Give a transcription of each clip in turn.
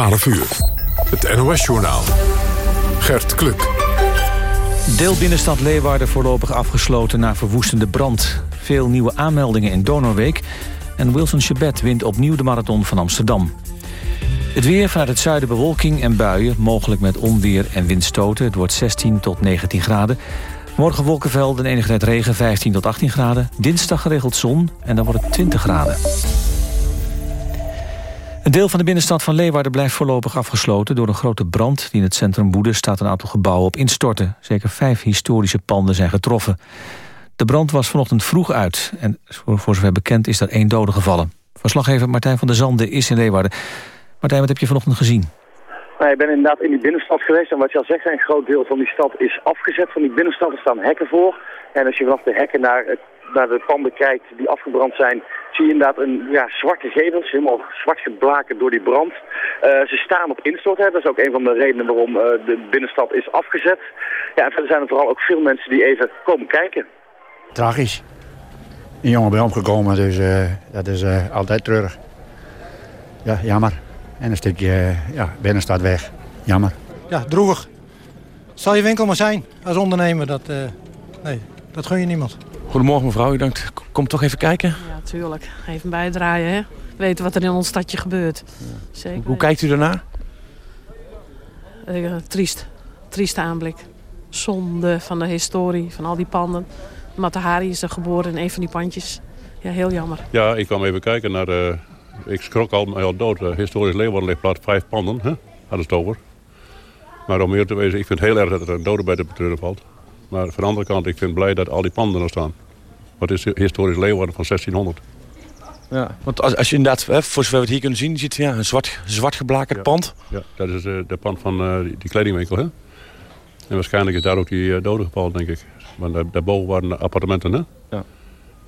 12 uur. Het NOS-journaal. Gert Kluk. Deel binnenstad Leeuwarden voorlopig afgesloten na verwoestende brand. Veel nieuwe aanmeldingen in Donorweek. En Wilson Chebet wint opnieuw de marathon van Amsterdam. Het weer vanuit het zuiden bewolking en buien, mogelijk met onweer en windstoten. Het wordt 16 tot 19 graden. Morgen wolkenvelden en enige tijd regen, 15 tot 18 graden. Dinsdag geregeld zon en dan wordt het 20 graden. Een deel van de binnenstad van Leeuwarden blijft voorlopig afgesloten... door een grote brand die in het centrum woedde... staat een aantal gebouwen op instorten. Zeker vijf historische panden zijn getroffen. De brand was vanochtend vroeg uit. En voor, zover bekend is er één dode gevallen. Verslaggever Martijn van der Zanden is in Leeuwarden. Martijn, wat heb je vanochtend gezien? Nou, ik ben inderdaad in die binnenstad geweest. En wat je al zegt, een groot deel van die stad is afgezet. Van die binnenstad er staan hekken voor. En als je vanaf de hekken naar, naar de panden kijkt die afgebrand zijn zie je inderdaad een ja, zwarte gevels, helemaal zwart geblaken door die brand. Uh, ze staan op instort, hè. dat is ook een van de redenen waarom uh, de binnenstad is afgezet. Ja, en verder zijn er vooral ook veel mensen die even komen kijken. Tragisch. Een jongen bij omgekomen, dus uh, dat is altijd treurig. Ja, jammer. En een stukje ja, binnenstad weg. Jammer. Ja, droevig. Zal je winkel maar zijn als ondernemer, dat, nee, dat gun je niemand. Goedemorgen mevrouw, u denkt, kom toch even kijken? Ja, tuurlijk. Even bijdraaien, hè. Weten wat er in ons stadje gebeurt. Zeker. Hoe kijkt u daarna? Uh, triest. Trieste aanblik. Zonde van de historie, van al die panden. Matahari is er geboren in een van die pandjes. Ja, heel jammer. Ja, ik kwam even kijken naar de... Ik schrok al, al dood. Uh, historisch Leeuwarden ligt plat vijf panden, hè? Hadden het over. Maar om meer te wezen, ik vind het heel erg dat er een dode bij de betreuren valt. Maar van de andere kant, ik vind blij dat al die panden er staan. Wat is historisch Leeuwarden van 1600. Ja, want als, als je inderdaad, hè, voor zover we het hier kunnen zien... ziet ja, een zwart, zwart geblakerd pand. Ja, dat is uh, de pand van uh, die kledingwinkel. Hè? En waarschijnlijk is daar ook die uh, dode geval, denk ik. Want daar, daarboven waren appartementen, hè? Ja.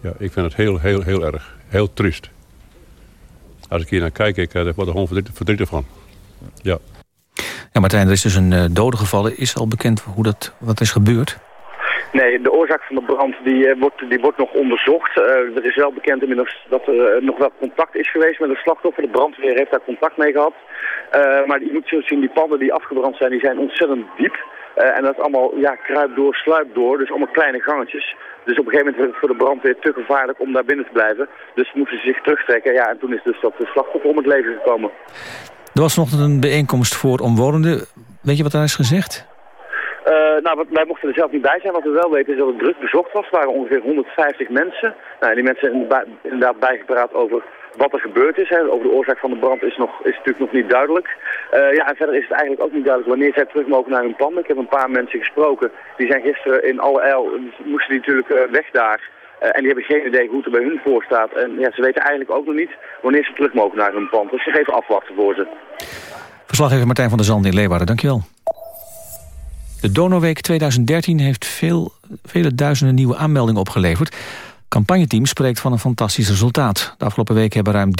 Ja, ik vind het heel, heel, heel erg. Heel triest. Als ik hier naar kijk, ik word er gewoon verdrietig, verdrietig van. Ja. Ja, Martijn, er is dus een dode gevallen. Is al bekend hoe dat, wat is gebeurd? Nee, de oorzaak van de brand die, uh, wordt, die wordt nog onderzocht. Uh, er is wel bekend inmiddels dat er uh, nog wel contact is geweest met de slachtoffer. De brandweer heeft daar contact mee gehad. maar je moet zo zien, die panden die afgebrand zijn, die zijn ontzettend diep. en dat allemaal ja, kruip door, sluip door, dus allemaal kleine gangetjes. Dus op een gegeven moment werd het voor de brandweer te gevaarlijk om daar binnen te blijven. Dus moesten ze zich terugtrekken. Ja, en toen is dus dat de slachtoffer om het leven gekomen. Er was nog een bijeenkomst voor omwonenden. Weet je wat daar is gezegd? Uh, nou, wij mochten er zelf niet bij zijn. Wat we wel weten is dat het druk bezocht was. Er waren ongeveer 150 mensen. Nou, die mensen zijn inderdaad bijgepraat over wat er gebeurd is. Hè. Over de oorzaak van de brand is, nog, is natuurlijk nog niet duidelijk. Uh, ja, en verder is het eigenlijk ook niet duidelijk wanneer zij terug mogen naar hun panden. Ik heb een paar mensen gesproken. Die zijn gisteren in alle eil, moesten die natuurlijk uh, weg daar. en die hebben geen idee hoe het er bij hun voor staat. En ja, ze weten eigenlijk ook nog niet wanneer ze terug mogen naar hun pand. Dus ze even afwachten voor ze. Verslaggever Martijn van der Zand in Leeuwarden, dankjewel. De Donorweek 2013 heeft veel, vele duizenden nieuwe aanmeldingen opgeleverd. Het campagneteam spreekt van een fantastisch resultaat. De afgelopen week hebben ruim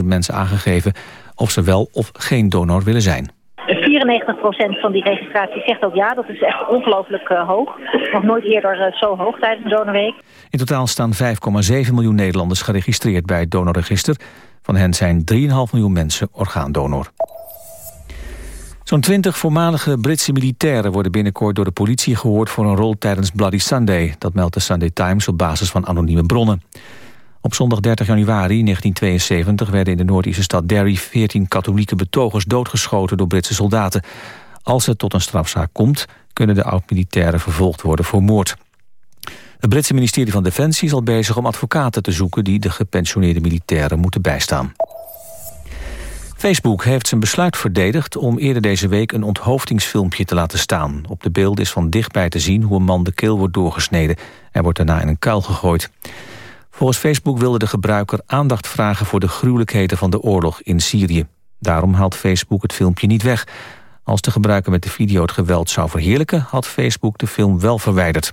30.000 mensen aangegeven... of ze wel of geen donor willen zijn. 94% van die registratie zegt ook ja. Dat is echt ongelooflijk uh, hoog. Nog nooit eerder uh, zo hoog tijdens de Donorweek. In totaal staan 5,7 miljoen Nederlanders geregistreerd bij het donorregister. Van hen zijn 3,5 miljoen mensen orgaandonor. Zo'n twintig voormalige Britse militairen worden binnenkort door de politie gehoord voor een rol tijdens Bloody Sunday. Dat meldt de Sunday Times op basis van anonieme bronnen. Op zondag 30 januari 1972 werden in de Noord-Ierse stad Derry 14 katholieke betogers doodgeschoten door Britse soldaten. Als het tot een strafzaak komt, kunnen de oud-militairen vervolgd worden voor moord. Het Britse ministerie van Defensie is al bezig om advocaten te zoeken die de gepensioneerde militairen moeten bijstaan. Facebook heeft zijn besluit verdedigd om eerder deze week een onthoofdingsfilmpje te laten staan. Op de beelden is van dichtbij te zien hoe een man de keel wordt doorgesneden en wordt daarna in een kuil gegooid. Volgens Facebook wilde de gebruiker aandacht vragen voor de gruwelijkheden van de oorlog in Syrië. Daarom haalt Facebook het filmpje niet weg. Als de gebruiker met de video het geweld zou verheerlijken, had Facebook de film wel verwijderd.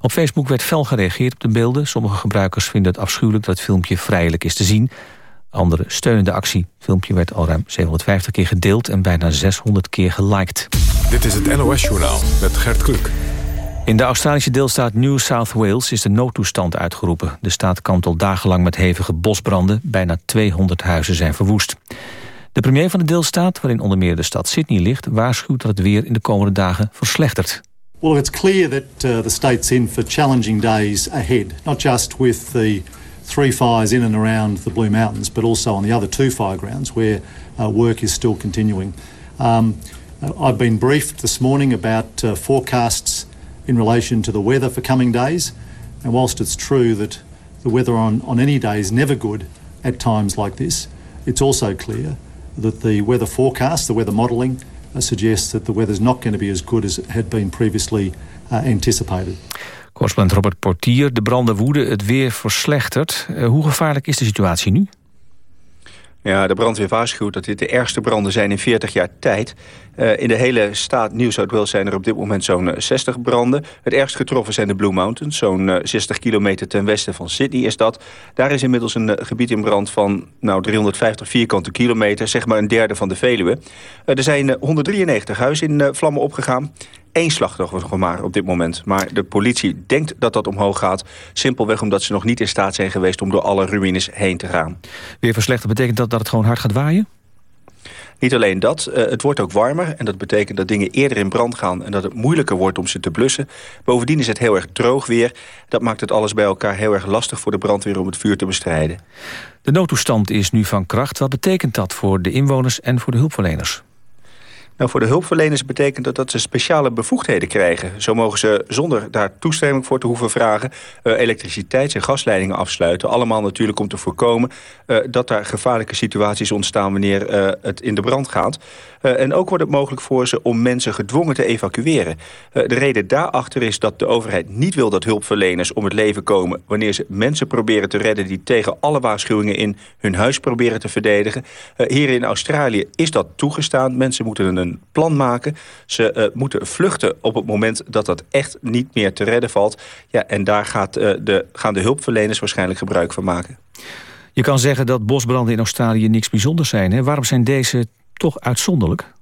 Op Facebook werd fel gereageerd op de beelden. Sommige gebruikers vinden het afschuwelijk dat het filmpje vrijelijk is te zien. Andere steunen de actie. Het filmpje werd al ruim 750 keer gedeeld en bijna 600 keer geliked. Dit is het NOS-journaal met Gert Kluk. In de Australische deelstaat New South Wales is de noodtoestand uitgeroepen. De staat kampt al dagenlang met hevige bosbranden. Bijna 200 huizen zijn verwoest. De premier van de deelstaat, waarin onder meer de stad Sydney ligt... waarschuwt dat het weer in de komende dagen verslechtert. Well, it's clear that uh, the state's in for challenging days ahead. Not just with the three fires in and around the Blue Mountains, but also on the other two fire grounds where uh, work is still continuing. Um, I've been briefed this morning about uh, forecasts in relation to the weather for coming days. And whilst it's true that the weather on, on any day is never good at times like this, it's also clear that the weather forecast, the weather modelling, uh, suggests that the weather's not going to be as good as it had been previously uh, anticipated. Correspondent Robert Portier, de branden woeden, het weer verslechtert. Uh, hoe gevaarlijk is de situatie nu? Ja, de brandweer waarschuwt dat dit de ergste branden zijn in 40 jaar tijd. Uh, in de hele staat New South Wales zijn er op dit moment zo'n 60 eh, branden. Het ergst getroffen zijn de Blue Mountains. Zo'n uh, 60 kilometer ten westen van Sydney is dat. Daar is inmiddels een gebied in brand van nou, 350 vierkante kilometer. Zeg maar een derde van de Veluwe. er zijn 193 huizen in vlammen opgegaan één slachtoffer maar op dit moment. Maar de politie denkt dat dat omhoog gaat. Simpelweg omdat ze nog niet in staat zijn geweest om door alle ruïnes heen te gaan. Weer verslechterd betekent dat dat het gewoon hard gaat waaien? Niet alleen dat, uh, het wordt ook warmer en dat betekent dat dingen eerder in brand gaan... en dat het moeilijker wordt om ze te blussen. Bovendien is het heel erg droog weer. Dat maakt het alles bij elkaar heel erg lastig voor de brandweer om het vuur te bestrijden. De noodtoestand is nu van kracht. Wat betekent dat voor de inwoners en voor de hulpverleners? Nou, voor de hulpverleners betekent dat dat ze speciale bevoegdheden krijgen. Zo mogen ze zonder daar toestemming voor te hoeven vragen... Uh, elektriciteits- en gasleidingen afsluiten. Allemaal natuurlijk om te voorkomen uh, dat daar gevaarlijke situaties ontstaan... wanneer uh, het in de brand gaat. en ook wordt het mogelijk voor ze om mensen gedwongen te evacueren. de reden daarachter is dat de overheid niet wil dat hulpverleners om het leven komen... wanneer ze mensen proberen te redden die tegen alle waarschuwingen in hun huis proberen te verdedigen. hier in Australië is dat toegestaan. Mensen moeten een plan maken. Ze uh, moeten vluchten op het moment dat dat echt niet meer te redden valt. Ja, en daar gaat, uh, de, gaan de hulpverleners waarschijnlijk gebruik van maken. Je kan zeggen dat bosbranden in Australië niks bijzonders zijn. Hè? Waarom zijn deze toch uitzonderlijk?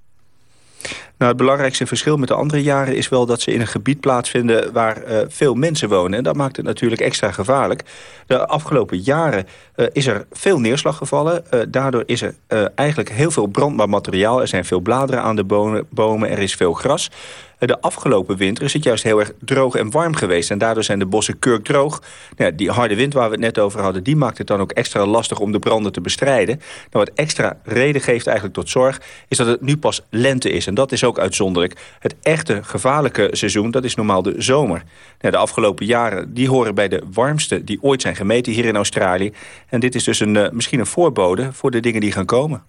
Nou, het belangrijkste verschil met de andere jaren is wel dat ze in een gebied plaatsvinden waar uh, veel mensen wonen. En dat maakt het natuurlijk extra gevaarlijk. De afgelopen jaren uh, is er veel neerslag gevallen. Uh, daardoor is er eigenlijk heel veel brandbaar materiaal. Er zijn veel bladeren aan de bomen, er is veel gras. De afgelopen winter is het juist heel erg droog en warm geweest. En daardoor zijn de bossen kurkdroog. Nou, die harde wind waar we het net over hadden... die maakt het dan ook extra lastig om de branden te bestrijden. Nou, wat extra reden geeft eigenlijk tot zorg... is dat het nu pas lente is. En dat is ook uitzonderlijk. Het echte gevaarlijke seizoen, dat is normaal de zomer. Nou, de afgelopen jaren die horen bij de warmste die ooit zijn gemeten hier in Australië. En dit is dus een, uh, misschien een voorbode voor de dingen die gaan komen.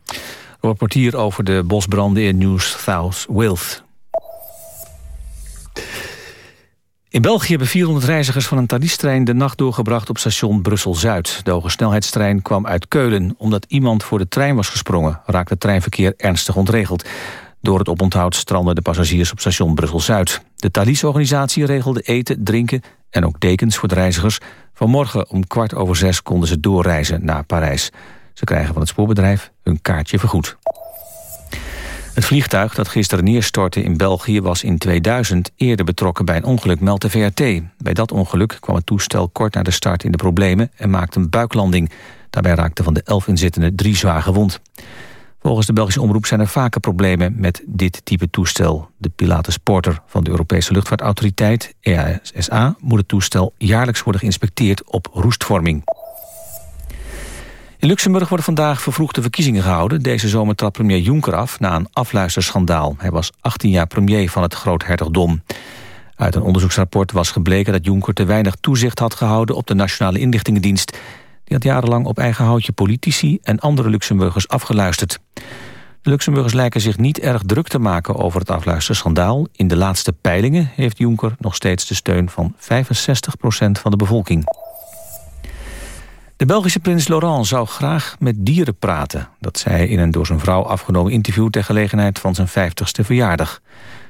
Rapportier over de bosbranden in New South Wales. In België hebben 400 reizigers van een Thalys-trein de nacht doorgebracht op station Brussel-Zuid. De hoge snelheidstrein kwam uit Keulen. Omdat iemand voor de trein was gesprongen, raakte het treinverkeer ernstig ontregeld. Door het oponthoud stranden de passagiers op station Brussel-Zuid. De Thalys-organisatie regelde eten, drinken en ook dekens voor de reizigers. Vanmorgen om kwart over zes konden ze doorreizen naar Parijs. Ze krijgen van het spoorbedrijf hun kaartje vergoed. Het vliegtuig dat gisteren neerstortte in België was in 2000 eerder betrokken bij een ongeluk, meldt de VRT. Bij dat ongeluk kwam het toestel kort na de start in de problemen en maakte een buiklanding. Daarbij raakten van de elf inzittenden drie zwaar gewond. Volgens de Belgische omroep zijn er vaker problemen met dit type toestel. De Pilatus Porter van de Europese luchtvaartautoriteit, EASA, moet het toestel jaarlijks worden geïnspecteerd op roestvorming. In Luxemburg worden vandaag vervroegde verkiezingen gehouden. Deze zomer trad premier Juncker af na een afluisterschandaal. Hij was 18 jaar premier van het Groothertogdom. Uit een onderzoeksrapport was gebleken dat Juncker te weinig toezicht had gehouden op de Nationale Inlichtingendienst. Die had jarenlang op eigen houtje politici en andere Luxemburgers afgeluisterd. De Luxemburgers lijken zich niet erg druk te maken over het afluisterschandaal. In de laatste peilingen heeft Juncker nog steeds de steun van 65% van de bevolking. De Belgische prins Laurent zou graag met dieren praten. Dat zei in een door zijn vrouw afgenomen interview... ter gelegenheid van zijn 50ste verjaardag.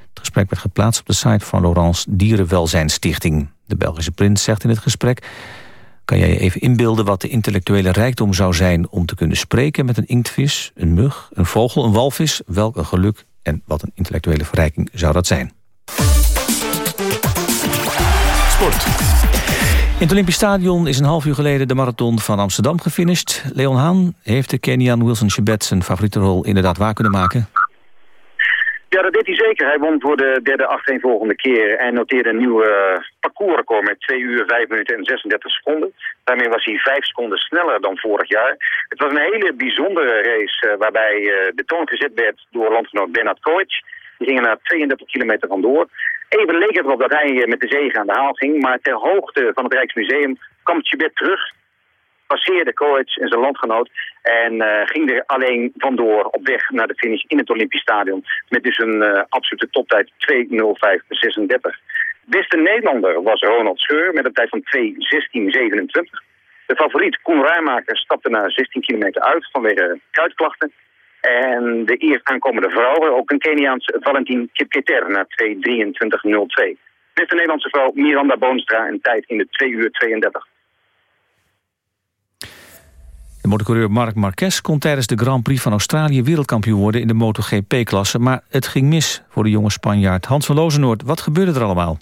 Het gesprek werd geplaatst op de site van Laurents Dierenwelzijnstichting. De Belgische prins zegt in het gesprek... kan jij je even inbeelden wat de intellectuele rijkdom zou zijn... om te kunnen spreken met een inktvis, een mug, een vogel, een walvis... welk een geluk en wat een intellectuele verrijking zou dat zijn. Sport. In het Olympisch Stadion is een half uur geleden de marathon van Amsterdam gefinished. Leon Haan heeft de Kenian Wilson Chebet zijn favoriete rol inderdaad waar kunnen maken. Ja, dat deed hij zeker. Hij won voor de derde achtereenvolgende keer en noteerde een nieuw uh, parcoursrecord met 2 uur, 5 minuten en 36 seconden. Daarmee was hij 5 seconden sneller dan vorig jaar. Het was een hele bijzondere race uh, waarbij uh, de toon gezet werd door landgenoot Bernard Koic. Die ging er na 32 kilometer vandoor. Even leek het erop dat hij met de zegen aan de haal ging, maar ter hoogte van het Rijksmuseum kwam Chibet terug passeerde Koets en zijn landgenoot en uh, ging er alleen vandoor op weg naar de finish in het Olympisch Stadion. Met dus een uh, absolute toptijd 2.05.36. Beste Nederlander was Ronald Scheur met een tijd van 2.16.27. De favoriet Koen Rijmaker stapte na 16 kilometer uit vanwege kuitklachten. En de eerst aankomende vrouw, ook een Keniaans Valentin Kipketer, na 2.23.02. Beste Nederlandse vrouw Miranda Boonstra een tijd in de 2 uur 32. De motorcoureur Marc Marquez kon tijdens de Grand Prix van Australië wereldkampioen worden in de MotoGP-klasse. Maar het ging mis voor de jonge Spanjaard Hans van Lozenoord. Wat gebeurde er allemaal?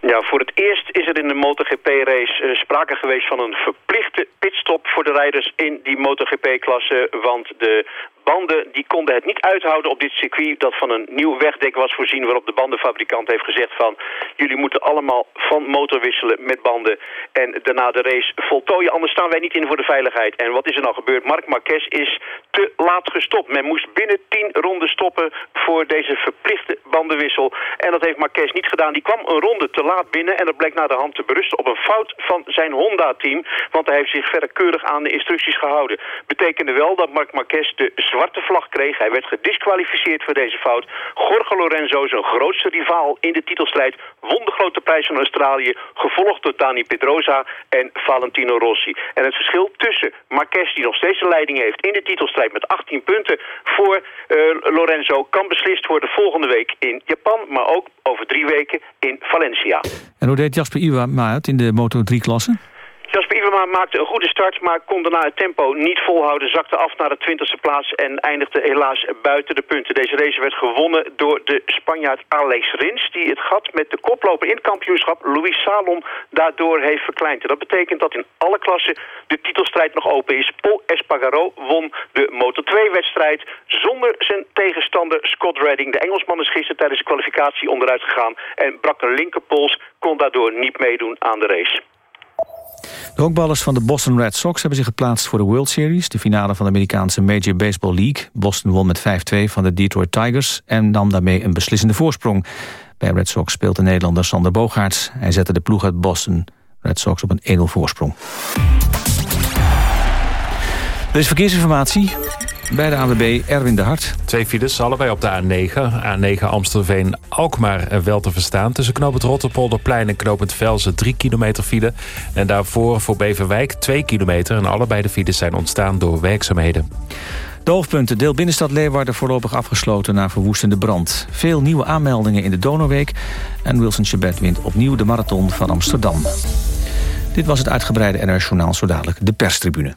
Ja, voor het eerst is er in de MotoGP-race uh, sprake geweest van een verplichte pitstop voor de rijders in die MotoGP-klasse. Want de banden die konden het niet uithouden op dit circuit dat van een nieuw wegdek was voorzien waarop de bandenfabrikant heeft gezegd van jullie moeten allemaal van motor wisselen met banden en daarna de race voltooien anders staan wij niet in voor de veiligheid. En wat is er nou gebeurd? Marc Marquez is te laat gestopt. Men moest binnen 10 ronden stoppen voor deze verplichte bandenwissel en dat heeft Marquez niet gedaan. Die kwam een ronde te laat binnen en dat bleek na de hand te berusten op een fout van zijn Honda-team want hij heeft zich verder keurig aan de instructies gehouden. Betekende wel dat Marc Marquez de zwarte vlag kreeg. Hij werd gedisqualificeerd voor deze fout. Jorge Lorenzo, zijn grootste rivaal in de titelstrijd, won de grote prijs van Australië, gevolgd door Dani Pedrosa en Valentino Rossi. En het verschil tussen Marquez, die nog steeds de leiding heeft in de titelstrijd met 18 punten, voor uh, Lorenzo kan beslist worden volgende week in Japan, maar ook over drie weken in Valencia. En hoe deed Jasper Iwama het in de Moto3-klasse? Jasper Iwema maakte een goede start, maar kon daarna het tempo niet volhouden. Zakte af naar de twintigste plaats en eindigde helaas buiten de punten. Deze race werd gewonnen door de Spanjaard Alex Rins... die het gat met de koploper in het kampioenschap Luis Salom daardoor heeft verkleind. Dat betekent dat in alle klassen de titelstrijd nog open is. Paul Espargaro won de Moto2-wedstrijd zonder zijn tegenstander Scott Redding. De Engelsman is gisteren tijdens de kwalificatie onderuit gegaan... en brak een linkerpols, kon daardoor niet meedoen aan de race. De honkballers van de Boston Red Sox hebben zich geplaatst voor de World Series... de finale van de Amerikaanse Major Baseball League. Boston won met 5-2 van de Detroit Tigers... en nam daarmee een beslissende voorsprong. Bij Red Sox speelt de Nederlander Sander Bogaerts. Hij zette de ploeg uit Boston Red Sox op een 1-0 voorsprong. Is verkeersinformatie. Bij de AWB Erwin de Hart. Twee files, allebei op de A9. A9 Amstelveen-Alkmaar wel te verstaan. Tussen knooppunt Rotterpolderplein en knooppunt Velzen 3 kilometer file. En daarvoor voor Beverwijk 2 kilometer. En allebei de files zijn ontstaan door werkzaamheden. De hoofdpunten. Deel binnenstad Leeuwarden voorlopig afgesloten na verwoestende brand. Veel nieuwe aanmeldingen in de Donorweek. En Wilson Chebet wint opnieuw de marathon van Amsterdam. Dit was het uitgebreide NR Journaal, zo dadelijk de perstribune.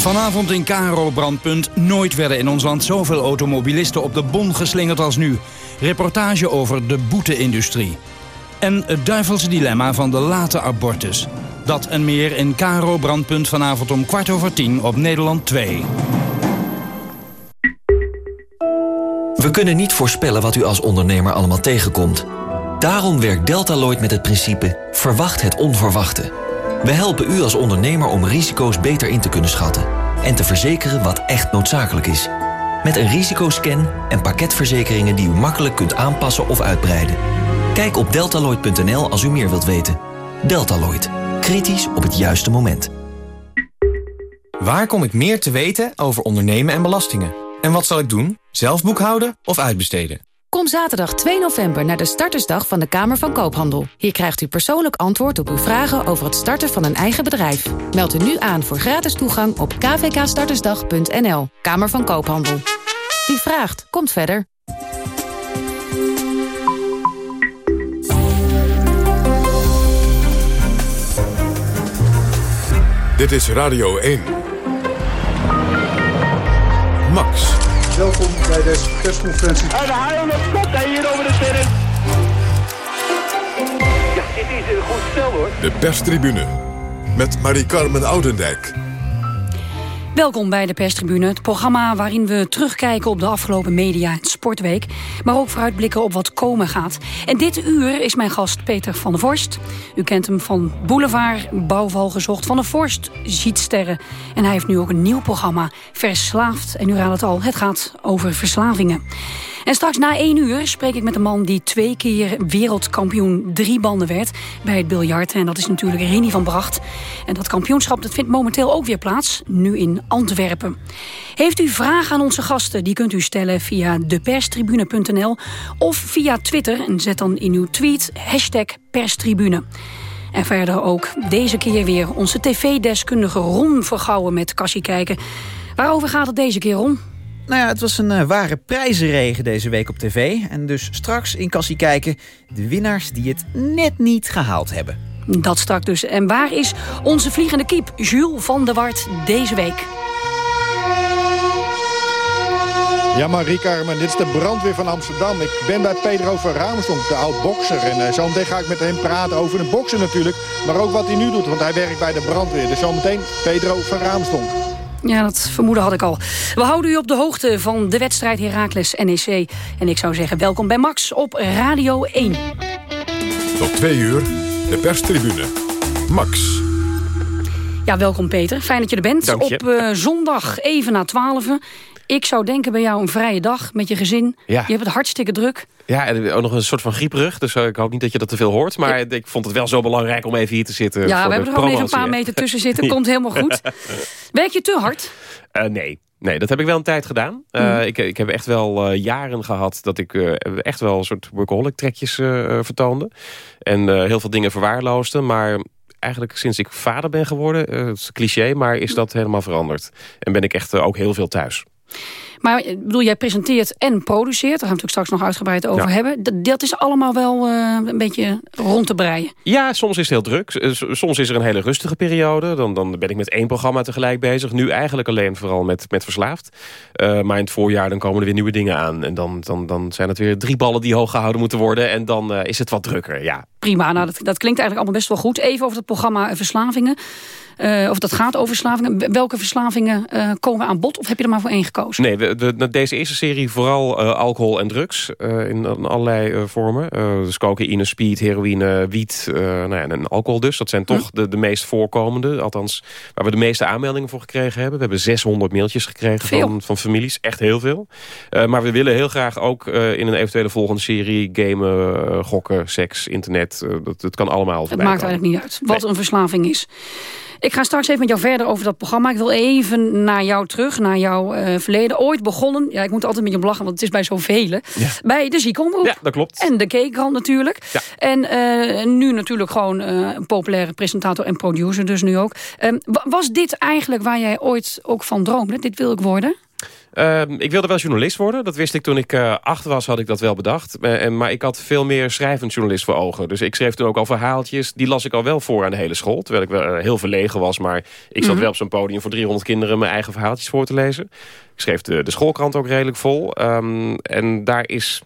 Vanavond in Karo Brandpunt. Nooit werden in ons land zoveel automobilisten op de bon geslingerd als nu. Reportage over de boete-industrie. En het duivelse dilemma van de late abortus. Dat en meer in Karo Brandpunt vanavond om kwart over tien op Nederland 2. We kunnen niet voorspellen wat u als ondernemer allemaal tegenkomt. Daarom werkt Deltaloid met het principe verwacht het onverwachte. We helpen u als ondernemer om risico's beter in te kunnen schatten... en te verzekeren wat echt noodzakelijk is. Met een risicoscan en pakketverzekeringen die u makkelijk kunt aanpassen of uitbreiden. Kijk op deltaloid.nl als u meer wilt weten. Deltaloid. Kritisch op het juiste moment. Waar kom ik meer te weten over ondernemen en belastingen? En wat zal ik doen? Zelf boekhouden of uitbesteden? Kom zaterdag 2 november naar de startersdag van de Kamer van Koophandel. Hier krijgt u persoonlijk antwoord op uw vragen over het starten van een eigen bedrijf. Meld u nu aan voor gratis toegang op kvkstartersdag.nl. Kamer van Koophandel. Wie vraagt, komt verder. Dit is Radio 1. Max. Welkom bij deze persconferentie. En de komt hier over de terrein. Ja, dit is een goed spel hoor. De perstribune met Marie-Carmen Oudendijk. Welkom bij de Perstribune, het programma waarin we terugkijken op de afgelopen media- en sportweek, maar ook vooruitblikken op wat komen gaat. En dit uur is mijn gast Peter van der Vorst. U kent hem van Boulevard, Bouwval gezocht, van der Vorst ziet sterren. En hij heeft nu ook een nieuw programma, Verslaafd. En u raadt het al, het gaat over verslavingen. En straks na één uur spreek ik met een man die twee keer wereldkampioen drie banden werd bij het biljart. En dat is natuurlijk Rini van Bracht. En dat kampioenschap dat vindt momenteel ook weer plaats, nu in Antwerpen. Heeft u vragen aan onze gasten, die kunt u stellen via deperstribune.nl of via Twitter. En zet dan in uw tweet hashtag perstribune. En verder ook deze keer weer onze tv-deskundige Ron Vergouwen met Kassie Kijken. Waarover gaat het deze keer, Ron? Nou ja, het was een uh, ware prijzenregen deze week op tv. En dus straks in Kassie kijken de winnaars die het net niet gehaald hebben. Dat stak dus. En waar is onze vliegende kiep, Jules van der Wart, deze week? Ja, Marie Carmen, dit is de brandweer van Amsterdam. Ik ben bij Pedro van Raamstonk, de oud-bokser. En uh, zometeen ga ik met hem praten over de boksen natuurlijk. Maar ook wat hij nu doet, want hij werkt bij de brandweer. Dus zometeen Pedro van Raamstonk. Ja, dat vermoeden had ik al. We houden u op de hoogte van de wedstrijd Heracles NEC. En ik zou zeggen, welkom bij Max op Radio 1. Tot twee uur, de perstribune. Max. Ja, welkom Peter. Fijn dat je er bent. Dank je. Op uh, zondag even na 12. Ik zou denken bij jou een vrije dag met je gezin. Ja. Je hebt het hartstikke druk. Ja, en ook nog een soort van grieprug. Dus ik hoop niet dat je dat te veel hoort. Maar ja. ik vond het wel zo belangrijk om even hier te zitten. Ja, we hebben er gewoon even een paar meter tussen zitten. Komt helemaal goed. Werk je te hard? Uh, nee. Nee, dat heb ik wel een tijd gedaan. Uh, mm. ik, ik heb echt wel uh, jaren gehad dat ik uh, echt wel een soort workaholic trekjes vertoonde. En heel veel dingen verwaarloosde. Maar eigenlijk sinds ik vader ben geworden, het is cliché, maar is dat helemaal veranderd. En ben ik echt ook heel veel thuis. Maar ik bedoel, jij presenteert en produceert. Daar gaan we natuurlijk straks nog uitgebreid over ja. hebben. Dat, dat, is allemaal wel uh, een beetje rond te breien. Ja, soms is het heel druk. Soms is er een hele rustige periode. Dan, dan ben ik met één programma tegelijk bezig. Nu eigenlijk alleen vooral met, met Verslaafd. Uh, maar in het voorjaar dan komen er weer nieuwe dingen aan. En dan, dan, dan zijn het weer drie ballen die hoog gehouden moeten worden. En dan uh, is het wat drukker, ja. Prima, nou, dat, dat klinkt eigenlijk allemaal best wel goed. Even over het programma Verslavingen. Uh, of dat gaat over verslavingen. Welke verslavingen komen aan bod? Of heb je er maar voor één gekozen? Nee, de, de, deze eerste serie vooral uh, alcohol en drugs. in, in, allerlei vormen. dus cocaïne, speed, heroïne, wiet nou ja, en alcohol dus. Dat zijn toch hm. de, de meest voorkomende. Althans, waar we de meeste aanmeldingen voor gekregen hebben. We hebben 600 mailtjes gekregen van, van families. Echt heel veel. maar we willen heel graag ook in een eventuele volgende serie... gamen, gokken, seks, internet. dat, dat kan allemaal Het maakt eigenlijk niet uit wat nee. een verslaving is. Ik ga straks even met jou verder over dat programma. Ik wil even naar jou terug, naar jouw uh, verleden. Ooit begonnen, ja, ik moet altijd met je lachen, want het is bij zoveel. Ja. Bij de ziekenomroep. Ja, dat klopt. En de Keekrand natuurlijk. Ja. En uh, nu natuurlijk gewoon uh, een populaire presentator en producer dus nu ook. Um, was dit eigenlijk waar jij ooit ook van droomde? Dit wil ik worden? Uh, ik wilde wel journalist worden. Dat wist ik toen ik uh, acht was, had ik dat wel bedacht. Uh, en, maar ik had veel meer schrijvend journalist voor ogen. Dus ik schreef toen ook al verhaaltjes. Die las ik al wel voor aan de hele school. Terwijl ik wel heel verlegen was. Maar ik zat mm -hmm. wel op zo'n podium voor 300 kinderen... mijn eigen verhaaltjes voor te lezen. Ik schreef de, de schoolkrant ook redelijk vol. Um, en daar is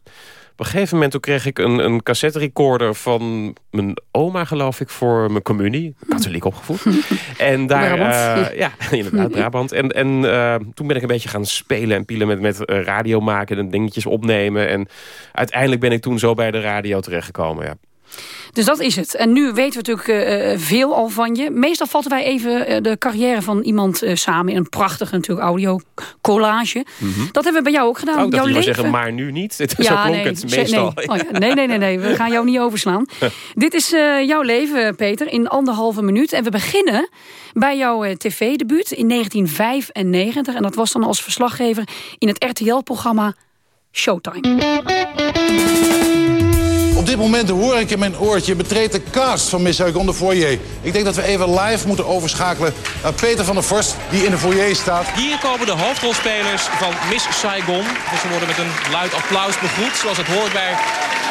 Op een gegeven moment toen kreeg ik een, een cassette recorder van mijn oma, geloof ik, voor mijn communie. Katholiek opgevoed. en daar, eh, ja, inderdaad, Brabant. En, en eh, toen ben ik een beetje gaan spelen en pielen met, met eh, radio maken en dingetjes opnemen. En uiteindelijk ben ik toen zo bij de radio terechtgekomen, ja. Dus dat is het. En nu weten we natuurlijk eh, eh, veel al van je. Meestal vatten wij even eh, de carrière van iemand samen... in een prachtige natuurlijk audio collage. Dat hebben we bij jou ook gedaan. Oh, leven... zeggen, maar nu niet. Zo klonk het ze- meestal. Nee. Oh ja, nee, nee, nee, nee, we gaan jou niet overslaan. Dit is jouw leven, Peter, in anderhalve minuut. En we beginnen bij jouw tv-debuut in 1995. En dat was dan als verslaggever in het RTL-programma Showtime. Op dit moment hoor ik in mijn oortje betreed de cast van Miss Saigon de foyer. Ik denk dat we even live moeten overschakelen naar Peter van der Vorst, die in de foyer staat. Hier komen de hoofdrolspelers van Miss Saigon. Dus ze worden met een luid applaus begroet, zoals het hoort bij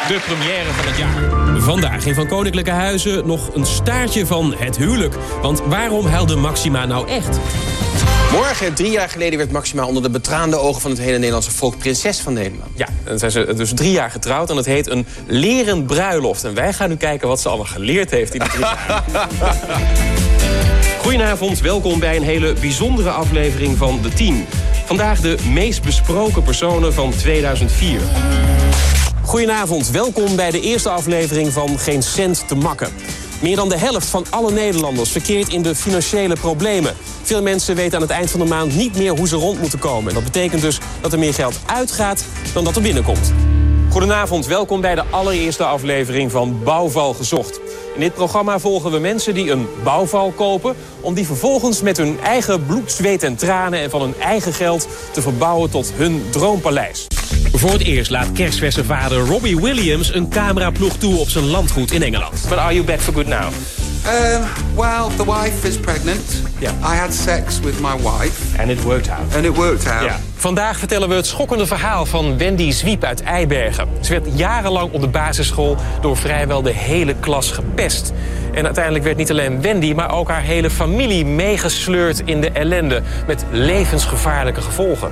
de première van het jaar. Vandaag in Van Koninklijke Huizen nog een staartje van het huwelijk. Want waarom huilde Maxima nou echt? Morgen, drie jaar geleden, werd Maxima onder de betraande ogen van het hele Nederlandse volk prinses van Nederland. Ja, dan zijn ze dus drie jaar getrouwd en dat heet een leren bruiloft. En wij gaan nu kijken wat ze allemaal geleerd heeft in die drie jaar. Goedenavond, welkom bij een hele bijzondere aflevering van De Tien. Vandaag de meest besproken personen van 2004. Goedenavond, welkom bij de eerste aflevering van Geen Cent te Makken. Meer dan de helft van alle Nederlanders verkeert in de financiële problemen. Veel mensen weten aan het eind van de maand niet meer hoe ze rond moeten komen. En dat betekent dus dat er meer geld uitgaat dan dat er binnenkomt. Goedenavond, welkom bij de allereerste aflevering van Bouwval Gezocht. In dit programma volgen we mensen die een bouwval kopen... om die vervolgens met hun eigen bloed, zweet en tranen... en van hun eigen geld te verbouwen tot hun droompaleis. Voor het eerst laat kerstverse vader Robbie Williams een cameraploeg toe op zijn landgoed in Engeland. But are you back for good now? Um, well, the wife is pregnant. Yeah. I had sex with my wife. And it worked out. And it worked out. Ja. Vandaag vertellen we het schokkende verhaal van Wendy Zwiep uit Eibergen. Ze werd jarenlang op de basisschool door vrijwel de hele klas gepest. En uiteindelijk werd niet alleen Wendy, maar ook haar hele familie meegesleurd in de ellende. Met levensgevaarlijke gevolgen.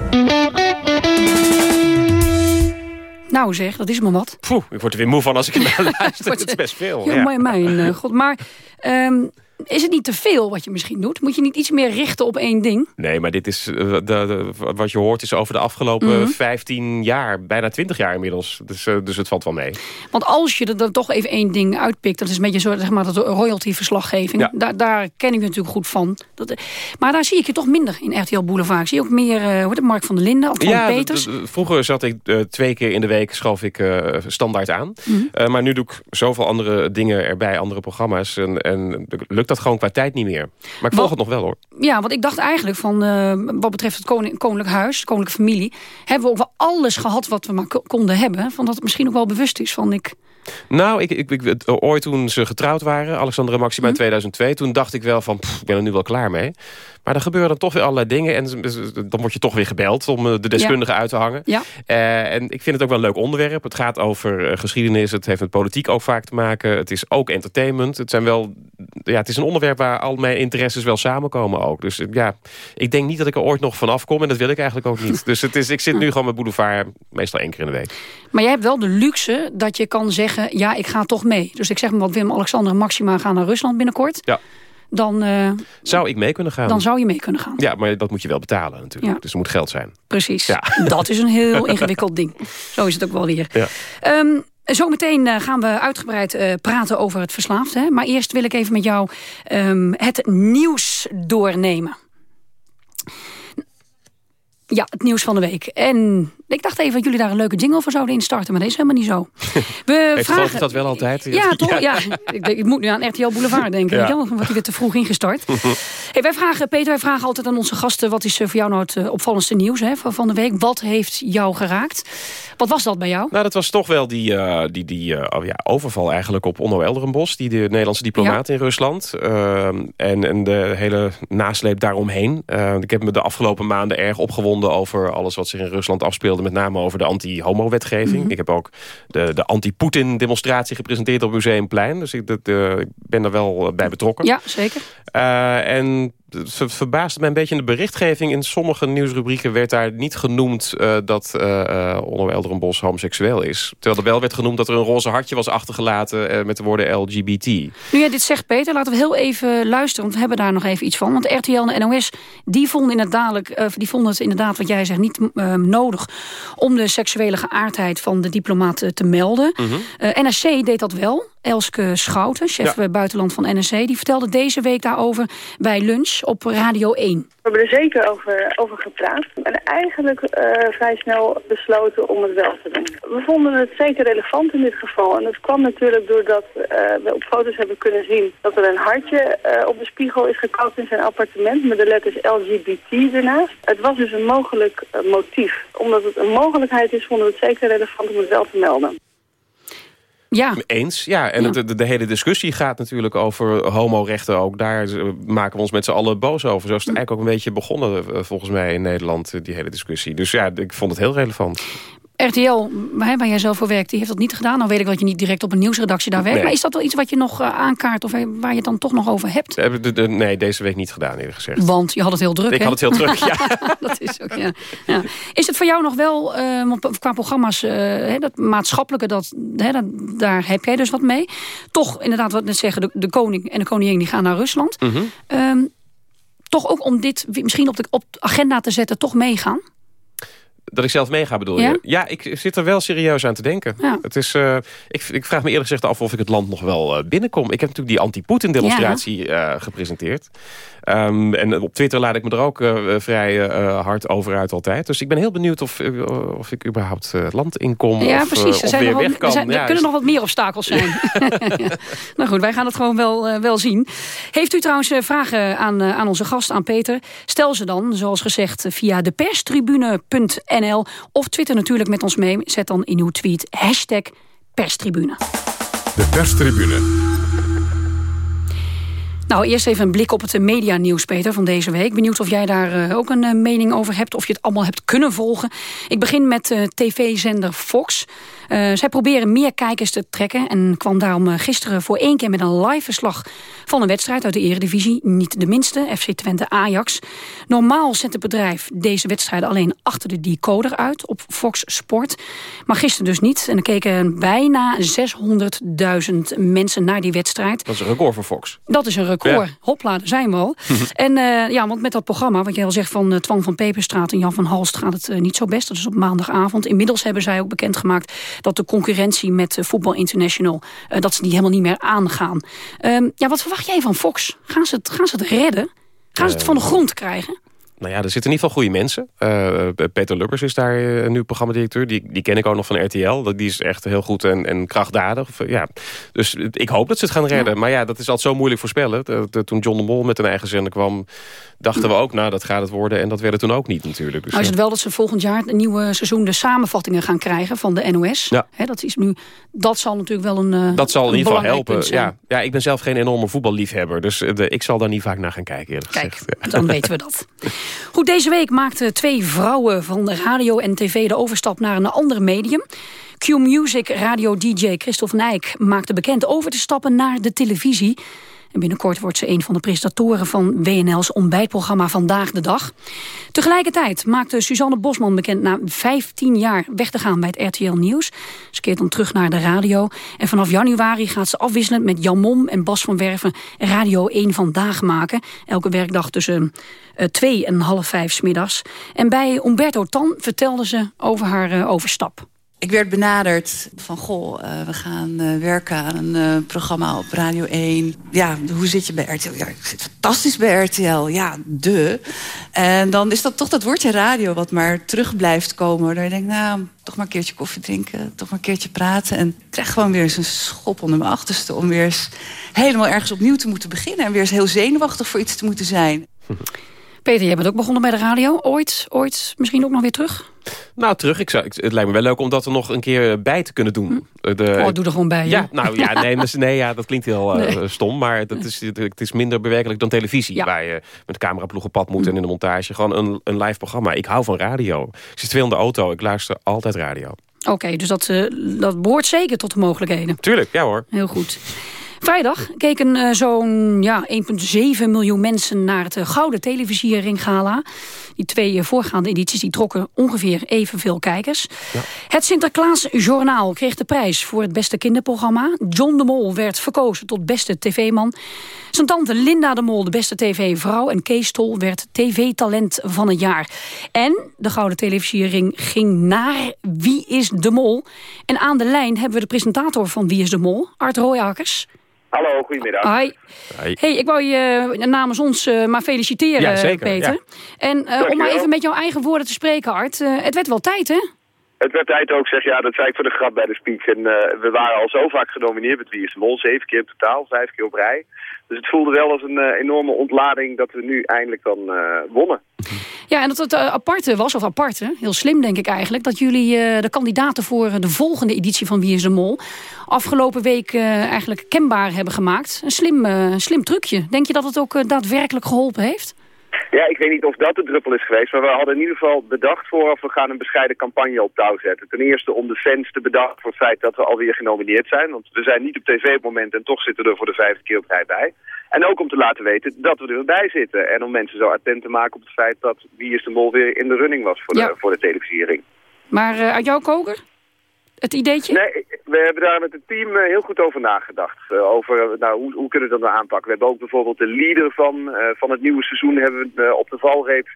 Nou zeg, dat is maar wat. Poeh, ik word er weer moe van als ik naar luister. Het is best veel. Ja, ja. mijn eh, god. Maar ehm, is het niet te veel wat je misschien doet? Moet je niet iets meer richten op één ding? Nee, maar dit is, eh, de, de- wat je hoort is over de afgelopen Mhm. 15 jaar, bijna 20 jaar inmiddels. Dus, eh, dus het valt wel mee. Want als je er dan toch even één ding uitpikt... dat is een beetje zo, zeg maar, dat royalty-verslaggeving. Ja. Daar, daar ken ik natuurlijk goed van. Dat, maar daar zie ik je toch minder in RTL Boulevard. Ik zie ook meer, eh het, Mark van der Linden of Ja, Peters. vroeger zat ik eh, twee keer in de week, schoof ik eh, standaard aan. Mhm. Eh, maar nu doe ik zoveel andere dingen erbij, andere programma's. En, en lukt dat gewoon qua tijd niet meer. Maar ik volg het nog wel hoor. Ja, want ik dacht eigenlijk van, eh, wat betreft het koning, koninklijk huis, de koninklijke familie... hebben we ook wel alles gehad wat we maar ko- konden hebben. Van dat het misschien ook wel bewust is van ik... Nou, ik, ik, ik, het- ooit toen ze getrouwd waren, Alexander en Maxima Mhm. in 2002... toen dacht ik wel van, pff, ik ben er nu wel klaar mee. Maar dan gebeuren toch weer allerlei dingen... en dan word je toch weer gebeld om eh, de deskundige uit te hangen. Ja. Eh, en ik vind het ook wel een leuk onderwerp. Het gaat over eh, geschiedenis, het heeft met politiek ook vaak te maken. Het is ook entertainment. Het, zijn wel, ja, het is een onderwerp waar al mijn interesses wel samenkomen ook. Dus ja, ik denk niet dat ik er ooit nog van afkom... en dat wil ik eigenlijk ook niet. dus het is, ik zit nu gewoon met Boulevard meestal één keer in de week. Maar jij hebt wel de luxe dat je kan zeggen, ja, ik ga toch mee. Dus ik zeg maar wat Wim, Alexander en Maxima gaan naar Rusland binnenkort. Ja. Dan, eh, Zou ik mee kunnen gaan? dan zou je mee kunnen gaan. Ja, maar dat moet je wel betalen natuurlijk. Ja. Dus er moet geld zijn. Precies. Ja. Dat is een heel ingewikkeld ding. Zo is het ook wel weer. Ja. Ehm, zometeen eh, gaan we uitgebreid eh, praten over het verslaafd. Hè? Maar eerst wil ik even met jou ehm, het nieuws doornemen. Ja, het nieuws van de week. En ik dacht even dat jullie daar een leuke jingle voor zouden instarten. Maar dat is helemaal niet zo. We Heeft vragen... Dat wel altijd? Ja, toch? Ja. Ik, denk, ik moet nu aan RTL Boulevard denken. Ja. Dan wordt hij weer te vroeg ingestart. hey, wij vragen, Peter, wij vragen altijd aan onze gasten... wat is eh, voor jou nou het eh, opvallendste nieuws hè, van de week? Wat heeft jou geraakt? Wat was dat bij jou? Nou, dat was toch wel die, eh, die, die oh ja, overval eigenlijk op Onno Elderenbos... die de Nederlandse diplomaat in Rusland. Ehm, en, en de hele nasleep daaromheen. Ik heb me de afgelopen maanden erg opgewonden... over alles wat zich in Rusland afspeelde. Met name over de anti-homo-wetgeving. Mhm. Ik heb ook de, de anti-Poetin-demonstratie gepresenteerd op Museumplein. Dus ik, dat, eh, ik ben er wel eh, bij betrokken. Ja, zeker. Eh, en het verbaasde mij een beetje in de berichtgeving. In sommige nieuwsrubrieken werd daar niet genoemd... Uh, dat uh, Onno Elderenbos homoseksueel is. Terwijl er wel werd genoemd dat er een roze hartje was achtergelaten... met de woorden LGBT. Nu jij dit zegt, Peter, laten we heel even luisteren. Want we hebben daar nog even iets van. Want RTL en de NOS die vonden, inderdaad, die vonden het inderdaad, wat jij zegt, niet nodig... om de seksuele geaardheid van de diplomaat te melden. Mm NRC deed dat wel. Elske Schouten, chef buitenland van NRC... die vertelde deze week daarover bij lunch op Radio 1. We hebben er zeker over, over gepraat. En eigenlijk uh, vrij snel besloten om het wel te doen. We vonden het zeker relevant in dit geval. En dat kwam natuurlijk doordat uh, we op foto's hebben kunnen zien... dat er een hartje uh, op de spiegel is gekookt in zijn appartement... met de letters LGBT ernaast. Het was dus een mogelijk motief. Omdat het een mogelijkheid is, vonden we het zeker relevant om het wel te melden. Ja. Eens, ja. En De, de, hele discussie gaat natuurlijk over homorechten ook. Daar maken we ons met z'n allen boos over. Zo is het eigenlijk ook een beetje begonnen eh, volgens mij in Nederland, eh, die hele discussie. Dus ja, ik vond het heel relevant. RTL, waar jij zelf voor werkt, die heeft dat niet gedaan. Nou weet ik dat je niet direct op een nieuwsredactie daar werkt. Maar is dat wel iets wat je nog uh, aankaart of waar je het dan toch nog over hebt? nee, deze week niet gedaan eerlijk gezegd. Want je had het heel druk, Ik had het heel druk, ja. dat is ook, ja. ja. Is het voor jou nog wel, uh, qua programma's, uh, dat maatschappelijke, dat, dat, daar heb jij dus wat mee. Toch, inderdaad, wat net zeggen, de, de koning en de koningin die gaan naar Rusland. Mm toch ook om dit misschien op de, op de agenda te zetten, toch meegaan? Dat ik zelf meega bedoel je? Ja, ik zit er wel serieus aan te denken. Het is, uh, ik, ik, vraag me eerlijk gezegd af of ik het land nog wel uh, binnenkom. Ik heb natuurlijk die anti-Poetin demonstratie ja. uh, gepresenteerd. Um, en op Twitter laat ik me er ook vrij hard over uit altijd. Dus ik ben heel benieuwd of, of ik überhaupt het land inkom ja, of, precies. zijn weg kan. Er, zijn, er ja, kunnen nog wat meer obstakels zijn. ja. Nou goed, wij gaan het gewoon wel, wel zien. Heeft u trouwens vragen aan, aan onze gast, aan Peter? Stel ze dan, zoals gezegd, via deperstribune.nl of Twitter natuurlijk met ons mee. Zet dan in uw tweet hashtag perstribune. De perstribune. Nou, eerst even een blik op het medianieuws, Peter, van deze week. Benieuwd of jij daar uh, ook een uh, mening over hebt, of je het allemaal hebt kunnen volgen. Ik begin met uh, tv-zender Fox. Zij proberen meer kijkers te trekken en kwam daarom gisteren voor één keer met een live verslag van een wedstrijd uit de eredivisie. Niet de minste, FC Twente Ajax. Normaal zet het bedrijf deze wedstrijden alleen achter de decoder uit op Fox Sport. Maar gisteren dus niet. En er keken bijna 600.000 mensen naar die wedstrijd. Dat is een record voor Fox. Dat is een record. Ja. Hopla, daar zijn we al. en uh, ja, want met dat programma, wat jij al zegt van uh, Twan van Peperstraat en Jan van Halst gaat het uh, niet zo best. Dat is op maandagavond. Inmiddels hebben zij ook bekendgemaakt dat de concurrentie met Voetbal International, dat ze die helemaal niet meer aangaan. Um, ja, wat verwacht jij van Fox? Gaan ze het, gaan ze het redden? Gaan ze het van de grond krijgen? Nou ja, er zitten in ieder geval goede mensen. Uh, Peter Lubbers is daar uh, nu programmadirecteur. Die, die ken ik ook nog van RTL. Die is echt heel goed en, en krachtdadig. Ja. Dus ik hoop dat ze het gaan redden. Ja. Maar ja, dat is altijd zo moeilijk voorspellen. De, de, toen John de Mol met een eigen zender kwam... dachten we ook, nou, dat gaat het worden. En dat werd het toen ook niet natuurlijk. Dus, nou is het wel dat ze volgend jaar... een nieuwe seizoen de samenvattingen gaan krijgen van de NOS. Ja. He, dat, is nu, dat zal natuurlijk wel een uh, Dat zal in ieder geval helpen. Ja. ja, ik ben zelf geen enorme voetballiefhebber. Dus de, ik zal daar niet vaak naar gaan kijken, eerlijk Kijk, gezegd. dan weten we dat. Goed, deze week maakten twee vrouwen van radio en tv de overstap naar een ander medium. Q-Music radio-dj Christophe Nijk maakte bekend over te stappen naar de televisie. En binnenkort wordt ze een van de presentatoren van WNL's ontbijtprogramma Vandaag de Dag. Tegelijkertijd maakte Suzanne Bosman bekend na 15 jaar weg te gaan bij het RTL Nieuws. Ze keert dan terug naar de radio. En vanaf januari gaat ze afwisselend met Jan Mom en Bas van Werven Radio 1 Vandaag maken. Elke werkdag tussen uh, twee en half vijf smiddags. En bij Umberto Tan vertelde ze over haar uh, overstap. Ik werd benaderd van, goh, uh, we gaan uh, werken aan een uh, programma op Radio 1. Ja, hoe zit je bij RTL? Ja, ik zit fantastisch bij RTL. Ja, de. En dan is dat toch dat woordje radio wat maar terug blijft komen. Waardoor je denkt, nou, toch maar een keertje koffie drinken. Toch maar een keertje praten. En ik krijg gewoon weer eens een schop onder mijn achterste... om weer eens helemaal ergens opnieuw te moeten beginnen. En weer eens heel zenuwachtig voor iets te moeten zijn. Peter, jij bent ook begonnen bij de radio. Ooit, ooit misschien ook nog weer terug? Nou, terug. Ik zou, het lijkt me wel leuk om dat er nog een keer bij te kunnen doen. Hm. De, oh, doe er gewoon bij. Ja, nou ja, nee, dus, nee ja, dat klinkt heel nee. uh, stom. Maar dat is, het is minder bewerkelijk dan televisie. Ja. Waar je met cameraploegen pad moet hm. en in de montage. Gewoon een, een live programma. Ik hou van radio. Ik zit veel in de auto. Ik luister altijd radio. Oké, okay, dus dat, uh, dat behoort zeker tot de mogelijkheden. Tuurlijk, ja hoor. Heel goed. Vrijdag keken uh, zo'n ja, 1,7 miljoen mensen naar het uh, Gouden Televisiering Gala. Die twee uh, voorgaande edities die trokken ongeveer evenveel kijkers. Ja. Het Sinterklaas Journaal kreeg de prijs voor het beste kinderprogramma. John de Mol werd verkozen tot beste tv-man. Zijn tante Linda de Mol de beste tv-vrouw. En Kees Tol werd tv-talent van het jaar. En de Gouden Televisiering ging naar Wie is de Mol? En aan de lijn hebben we de presentator van Wie is de Mol, Art Rooijakkers. Hallo, goedemiddag. Hi. Hey, ik wou je uh, namens ons uh, maar feliciteren, ja, zeker, Peter. Ja. En uh, om maar even met jouw eigen woorden te spreken, Art. het werd wel tijd, hè? Het werd tijd ook, zeg ja, dat zei ik voor de grap bij de speech. En we waren al zo vaak genomineerd met Wie is de Mol, zeven keer in totaal, vijf keer op rij. Dus het voelde wel als een enorme ontlading dat we nu eindelijk dan wonnen. Ja, en dat het aparte was, of aparte, heel slim denk ik eigenlijk... dat jullie de kandidaten voor de volgende editie van Wie is de Mol... afgelopen week eigenlijk kenbaar hebben gemaakt. Een slim, slim trucje. Denk je dat het ook daadwerkelijk geholpen heeft? Ja, ik weet niet of dat de druppel is geweest, maar we hadden in ieder geval bedacht vooraf, we gaan een bescheiden campagne op touw zetten. Ten eerste om de fans te bedanken voor het feit dat we alweer genomineerd zijn, want we zijn niet op tv op het moment en toch zitten we er voor de vijfde keer op rij bij. En ook om te laten weten dat we er weer bij zitten en om mensen zo attent te maken op het feit dat Wie is de Mol weer in de running was voor, Ja. de, voor de televisiering. Maar eh, uit jouw koker? Het ideetje? Nee, we hebben daar met het team eh, heel goed over nagedacht. Eh, over eh, nou, hoe, hoe kunnen we dat nou aanpakken. We hebben ook bijvoorbeeld de leader van, van het nieuwe seizoen hebben we, op de valreep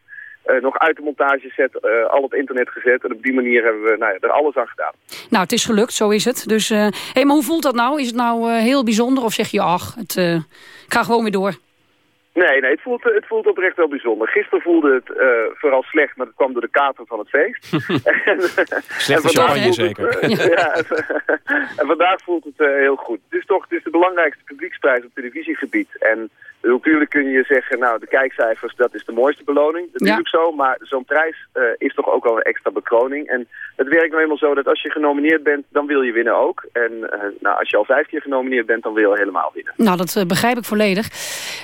nog uit de montageset eh, al op internet gezet. En op die manier hebben we nou, ja, er alles aan gedaan. Nou, het is gelukt, zo is het. Dus, hey, maar hoe voelt dat nou? Is het nou heel bijzonder of zeg je, ach, het, ik ga gewoon weer door? Nee, nee, het voelt, het voelt oprecht wel bijzonder. Gisteren voelde het eh, vooral slecht, maar dat kwam door de kater van het feest. en, Slechte champagne het, zeker. eh, ja, en vandaag voelt het eh, heel goed. Het is toch het is de belangrijkste publieksprijs op televisiegebied. En natuurlijk kun je zeggen, nou, de kijkcijfers, dat is de mooiste beloning. Dat is natuurlijk zo, maar zo'n prijs eh, is toch ook wel een extra bekroning. En het werkt nou eenmaal zo dat als je genomineerd bent, dan wil je winnen ook. En eh, nou, als je al vijf keer genomineerd bent, dan wil je helemaal winnen. Nou, dat eh, begrijp ik volledig.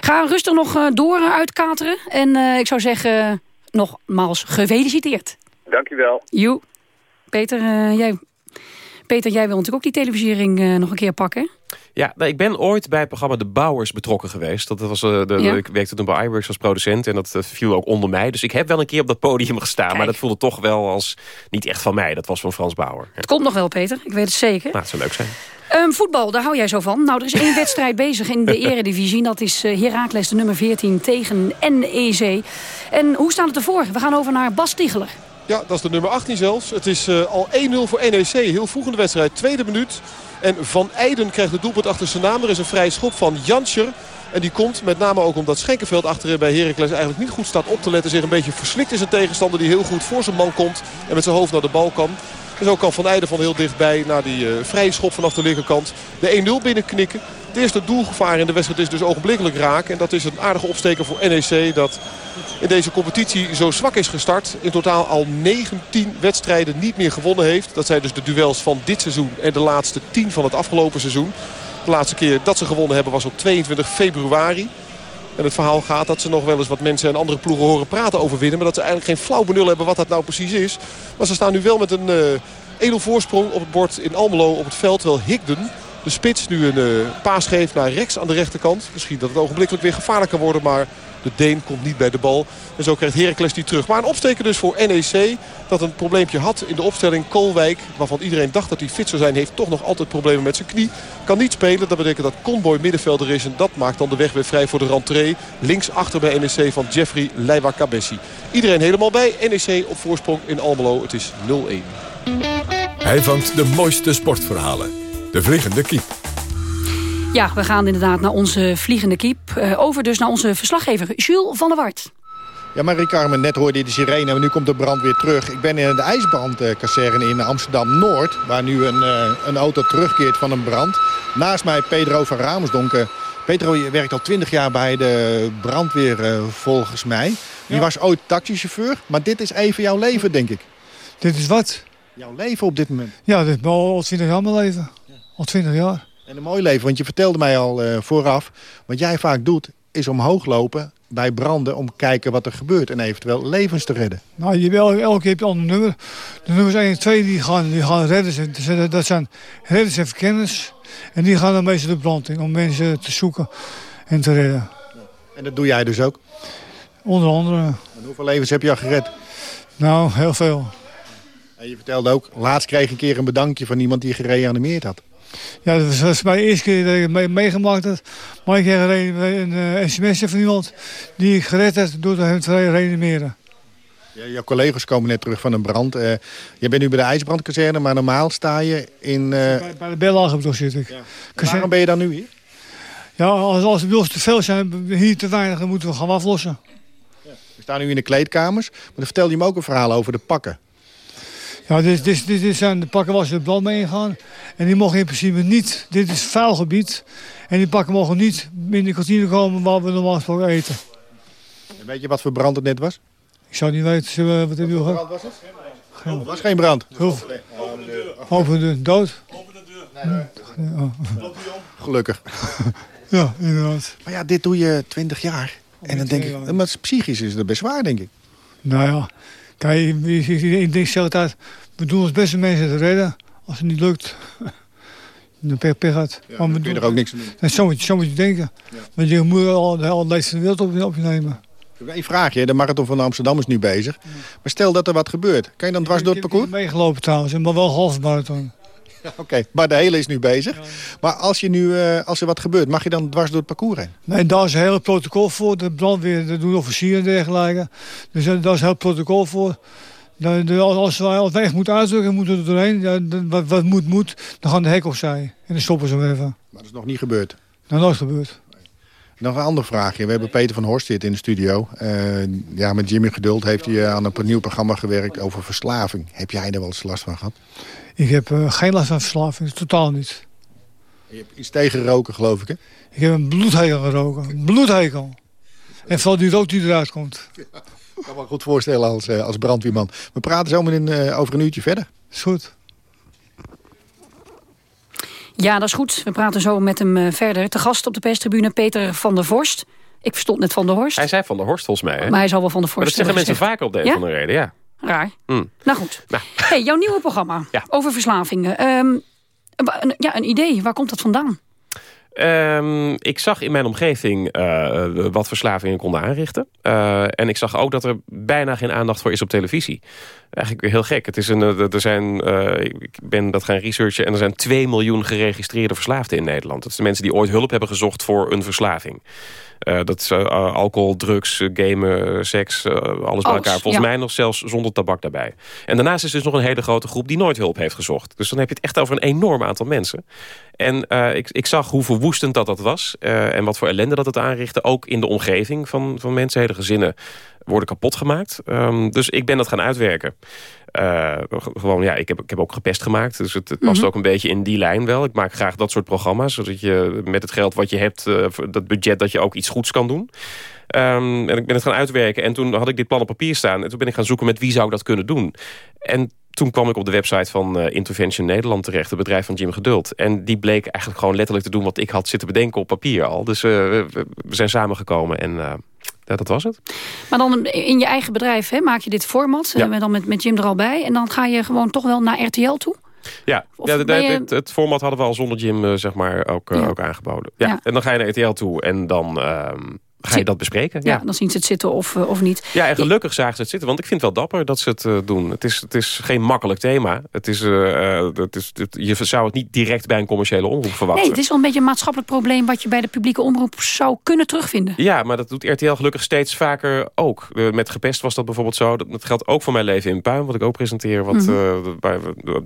Ga rustig nog door uitkateren. En ik zou zeggen, nogmaals gefeliciteerd. Dankjewel. Joe. Peter, jij, Peter, jij wil natuurlijk ook die televisiering eh, nog een keer pakken. Ja, nou, ik ben ooit bij het programma De Bouwers betrokken geweest. Dat was, eh, de, Ja. Ik werkte toen bij iWorks als producent en dat eh, viel ook onder mij. Dus ik heb wel een keer op dat podium gestaan. Maar dat voelde toch wel als niet echt van mij. Dat was van Frans Bauer. Ja. Het komt nog wel, Peter. Ik weet het zeker. Nou, het zou leuk zijn. Ehm, voetbal, daar hou jij zo van. Nou, er is één wedstrijd bezig in de eredivisie. En dat is Heracles, de nummer 14, tegen NEC. En hoe staat het ervoor? We gaan over naar Bas Ticheler. Ja, dat is de nummer 18 zelfs. Het is eh, al 1-0 voor NEC. Heel vroeg in de wedstrijd. Tweede minuut. En Van Eijden krijgt het doelpunt achter zijn naam. Er is een vrije schop van Janscher. En die komt met name ook omdat Schenkenveld achterin bij Heracles eigenlijk niet goed staat op te letten. Zich een beetje verslikt is een tegenstander die heel goed voor zijn man komt. En met zijn hoofd naar de bal kan. En zo kan Van Eijden van heel dichtbij naar die eh, vrije schop vanaf de linkerkant de 1-0 binnenknikken. Het eerste doelgevaar in de wedstrijd is dus ogenblikkelijk raak. En dat is een aardige opsteker voor NEC dat in deze competitie zo zwak is gestart. In totaal al 19 wedstrijden niet meer gewonnen heeft. Dat zijn dus de duels van dit seizoen en de laatste 10 van het afgelopen seizoen. De laatste keer dat ze gewonnen hebben was op 22 februari. En het verhaal gaat dat ze nog wel eens wat mensen en andere ploegen horen praten over winnen. Maar dat ze eigenlijk geen flauw benul hebben wat dat nou precies is. Maar ze staan nu wel met een eh 1-0 voorsprong op het bord in Almelo op het veld. Terwijl Higden, de spits, nu een eh, paas geeft naar rechts aan de rechterkant. Misschien dat het ogenblikkelijk weer gevaarlijk kan worden. Maar de Deen komt niet bij de bal. En zo krijgt Heracles die terug. Maar een opsteker dus voor NEC. Dat een probleempje had in de opstelling. Koolwijk, waarvan iedereen dacht dat hij fit zou zijn... heeft toch nog altijd problemen met zijn knie. Kan niet spelen. Dat betekent dat Conboy middenvelder is. En dat maakt dan de weg weer vrij voor de rentree. Links achter bij NEC van Jeffrey Leiva-Cabessi. Iedereen helemaal bij. NEC op voorsprong in Almelo. Het is 0-1. Hij vangt de mooiste sportverhalen. De Vliegende Kiep. Ja, we gaan inderdaad naar onze vliegende kiep. Eh, over dus naar onze verslaggever Jules van der Wart. Ja, maar Carmen, net hoorde je de sirene en nu komt de brand weer terug. Ik ben in de ijsbrandkazerne in Amsterdam-Noord... waar nu een, eh, een auto terugkeert van een brand. Naast mij Pedro van Ramersdonk. Eh, Pedro, je werkt al twintig jaar bij de brandweer eh, volgens mij. Je was ooit taxichauffeur, maar dit is even jouw leven, denk ik. Dit is wat? Jouw leven op dit moment. Ja, dit is al 20 jaar mijn leven. Al 20 jaar. En een mooi leven, want je vertelde mij al eh, vooraf... wat jij vaak doet, is omhoog lopen bij branden om te kijken wat er gebeurt en eventueel levens te redden? Nou, je hebt elke, keer heb je een ander nummer. De nummers 1 en 2 die gaan, die gaan redders. en- dat zijn- Dat zijn redders en verkenners. En die gaan dan meestal de brand in om mensen te zoeken en te redden. En dat doe jij dus ook? Onder andere, En hoeveel levens heb je al gered? nou, heel veel. En je vertelde ook, laatst kreeg ik een keer een bedankje van iemand die gereanimeerd had. Ja, dat was mijn eerste keer dat ik het mee- meegemaakt had. Maar ik kreeg een, een, eh, sms'je van iemand die ik gered had door hem te re- reanimeren. Ja, jouw collega's komen net terug van een brand. Eh, je bent nu bij de ijsbrandkazerne, maar normaal sta je in... eh, Bij de Bellagenbrug zit ik. Waarom ben je dan nu hier? Ja, als, als de te veel zijn, hier te weinig, dan moeten we gaan aflossen. We staan nu in de kleedkamers, maar dan vertelde je me ook een verhaal over de pakken. Ja, dit, dit, dit, dit zijn de pakken waar ze de brand mee ingaan. En die mogen in principe niet, dit is vuil gebied. En die pakken mogen niet in de kantine komen waar we normaal gesproken eten. En weet je wat voor brand het net was? Ik zou niet weten zullen we- wat hebben we gehad. was het? Het was geen brand. Heel- Open de dood. Gelukkig. Ja, inderdaad. Maar ja, dit doe je 20 jaar. En dan denk ik, maar psychisch is het best zwaar, denk ik. Nou ja, kijk, ik- ik- ik denk zelf altijd, we doen ons beste mensen te redden. Als het niet lukt, dan pech, pech. Ja, Maar dan kun je doen- er ook niks aan doen. En zo moet je, zo moet je denken. Want je moet al de hele leefste wereld op, op je nemen. Ik heb één vraagje. De marathon van Amsterdam is nu bezig. Maar stel dat er wat gebeurt. Kan je dan dwars door het parcours? Meegelopen trouwens, maar wel half marathon. Oké, maar de hele is nu bezig. Maar als, je nu, eh, als er wat gebeurt, mag je dan dwars door het parcours heen? Nee, daar is een heel protocol voor. De brandweer, dat doen officieren en dergelijke. Dus eh, daar is een heel protocol voor. De, de, als, wij, als wij echt moeten uitdrukken, moeten we er doorheen. Ja, de- wat, wat moet, moet. Dan gaan de hek opzij. En dan stoppen ze hem even. Maar dat is nog niet gebeurd. Dat is nooit gebeurd. Nog een ander vraagje. We hebben Peter van Horst in de studio. Eh, ja, met Jimmy Geduld heeft hij aan een nieuw programma gewerkt over verslaving. Heb jij er wel eens last van gehad? Ik heb eh, geen last van verslaving, totaal niet. Je hebt iets tegen roken, geloof ik, hè? Ik heb een bloedhekel geroken. Een bloedhekel. En vooral die rook die eruit komt. Ik kan me goed voorstellen als, eh, als brandweerman. We praten zo meteen eh, over een uurtje verder. Is goed. Ja, dat is goed. We praten zo met hem eh, verder. Te gast op de perstribune Peter van der Vorst. Ik verstond net van der Horst. Hij zei van de Horst volgens mij. Hè? Maar hij zal wel van der Maar Vorst dat zeggen mensen vaker op de een Ja? of andere reden, ja. Raar. Hm. Nou goed. Hey, jouw nieuwe programma over verslavingen. Ehm, een, ja, een idee. Waar komt dat vandaan? Ehm, ik zag in mijn omgeving eh, wat verslavingen konden aanrichten. Eh, en ik zag ook dat er bijna geen aandacht voor is op televisie. Eigenlijk heel gek. Het is een, eh, er zijn, ik ben dat gaan researchen... en er zijn 2 miljoen geregistreerde verslaafden in Nederland. Dat zijn mensen die ooit hulp hebben gezocht voor een verslaving. Eh, dat is eh, alcohol, drugs, eh, gamen, eh, seks, eh, alles bij elkaar. Volgens ja. mij nog zelfs zonder tabak daarbij. En daarnaast is dus nog een hele grote groep die nooit hulp heeft gezocht. Dus dan heb je het echt over een enorm aantal mensen. En eh, ik, ik zag hoe verwoestend dat dat was. eh, en wat voor ellende dat het aanrichtte. Ook in de omgeving van, van mensen. Hele gezinnen worden kapot gemaakt. Ehm, dus ik ben dat gaan uitwerken. Eh, gewoon, ja, ik heb, ik heb ook gepest gemaakt. Dus het, het past Mhm. ook een beetje in die lijn wel. Ik maak graag dat soort programma's. Zodat je met het geld wat je hebt, dat budget, dat je ook iets goeds kan doen. Ehm, en ik ben het gaan uitwerken. En toen had ik dit plan op papier staan. En toen ben ik gaan zoeken met wie zou ik dat kunnen doen. En toen kwam ik op de website van eh, Intervention Nederland terecht. Het bedrijf van Jim Geduld. En die bleek eigenlijk gewoon letterlijk te doen wat ik had zitten bedenken op papier al. Dus eh, we, zijn samengekomen en eh, ja, dat was het. Maar dan in je eigen bedrijf hè, maak je dit format. Ja. dan met, met Jim er al bij. En dan ga je gewoon toch wel naar RTL toe. Ja, ja de- je- het, het format hadden we al zonder Jim zeg maar, ook, ook aangeboden. Ja. Ja. En dan ga je naar RTL toe en dan ehm, ga je dat bespreken. Ja, Ja. dan zien ze het zitten of, eh, of niet. Ja, en gelukkig zagen ze het zitten. Want ik vind het wel dapper dat ze het eh, doen. Het is, het is geen makkelijk thema. Het is, eh, het is, het- je zou het niet direct bij een commerciële omroep verwachten. Nee, het is wel een beetje een maatschappelijk probleem... wat je bij de publieke omroep zou kunnen terugvinden. Ja, maar dat doet RTL gelukkig steeds vaker ook. Met gepest was dat bijvoorbeeld zo. Dat, dat geldt ook voor mijn leven in puin, wat ik ook presenteer. Wat, Mhm.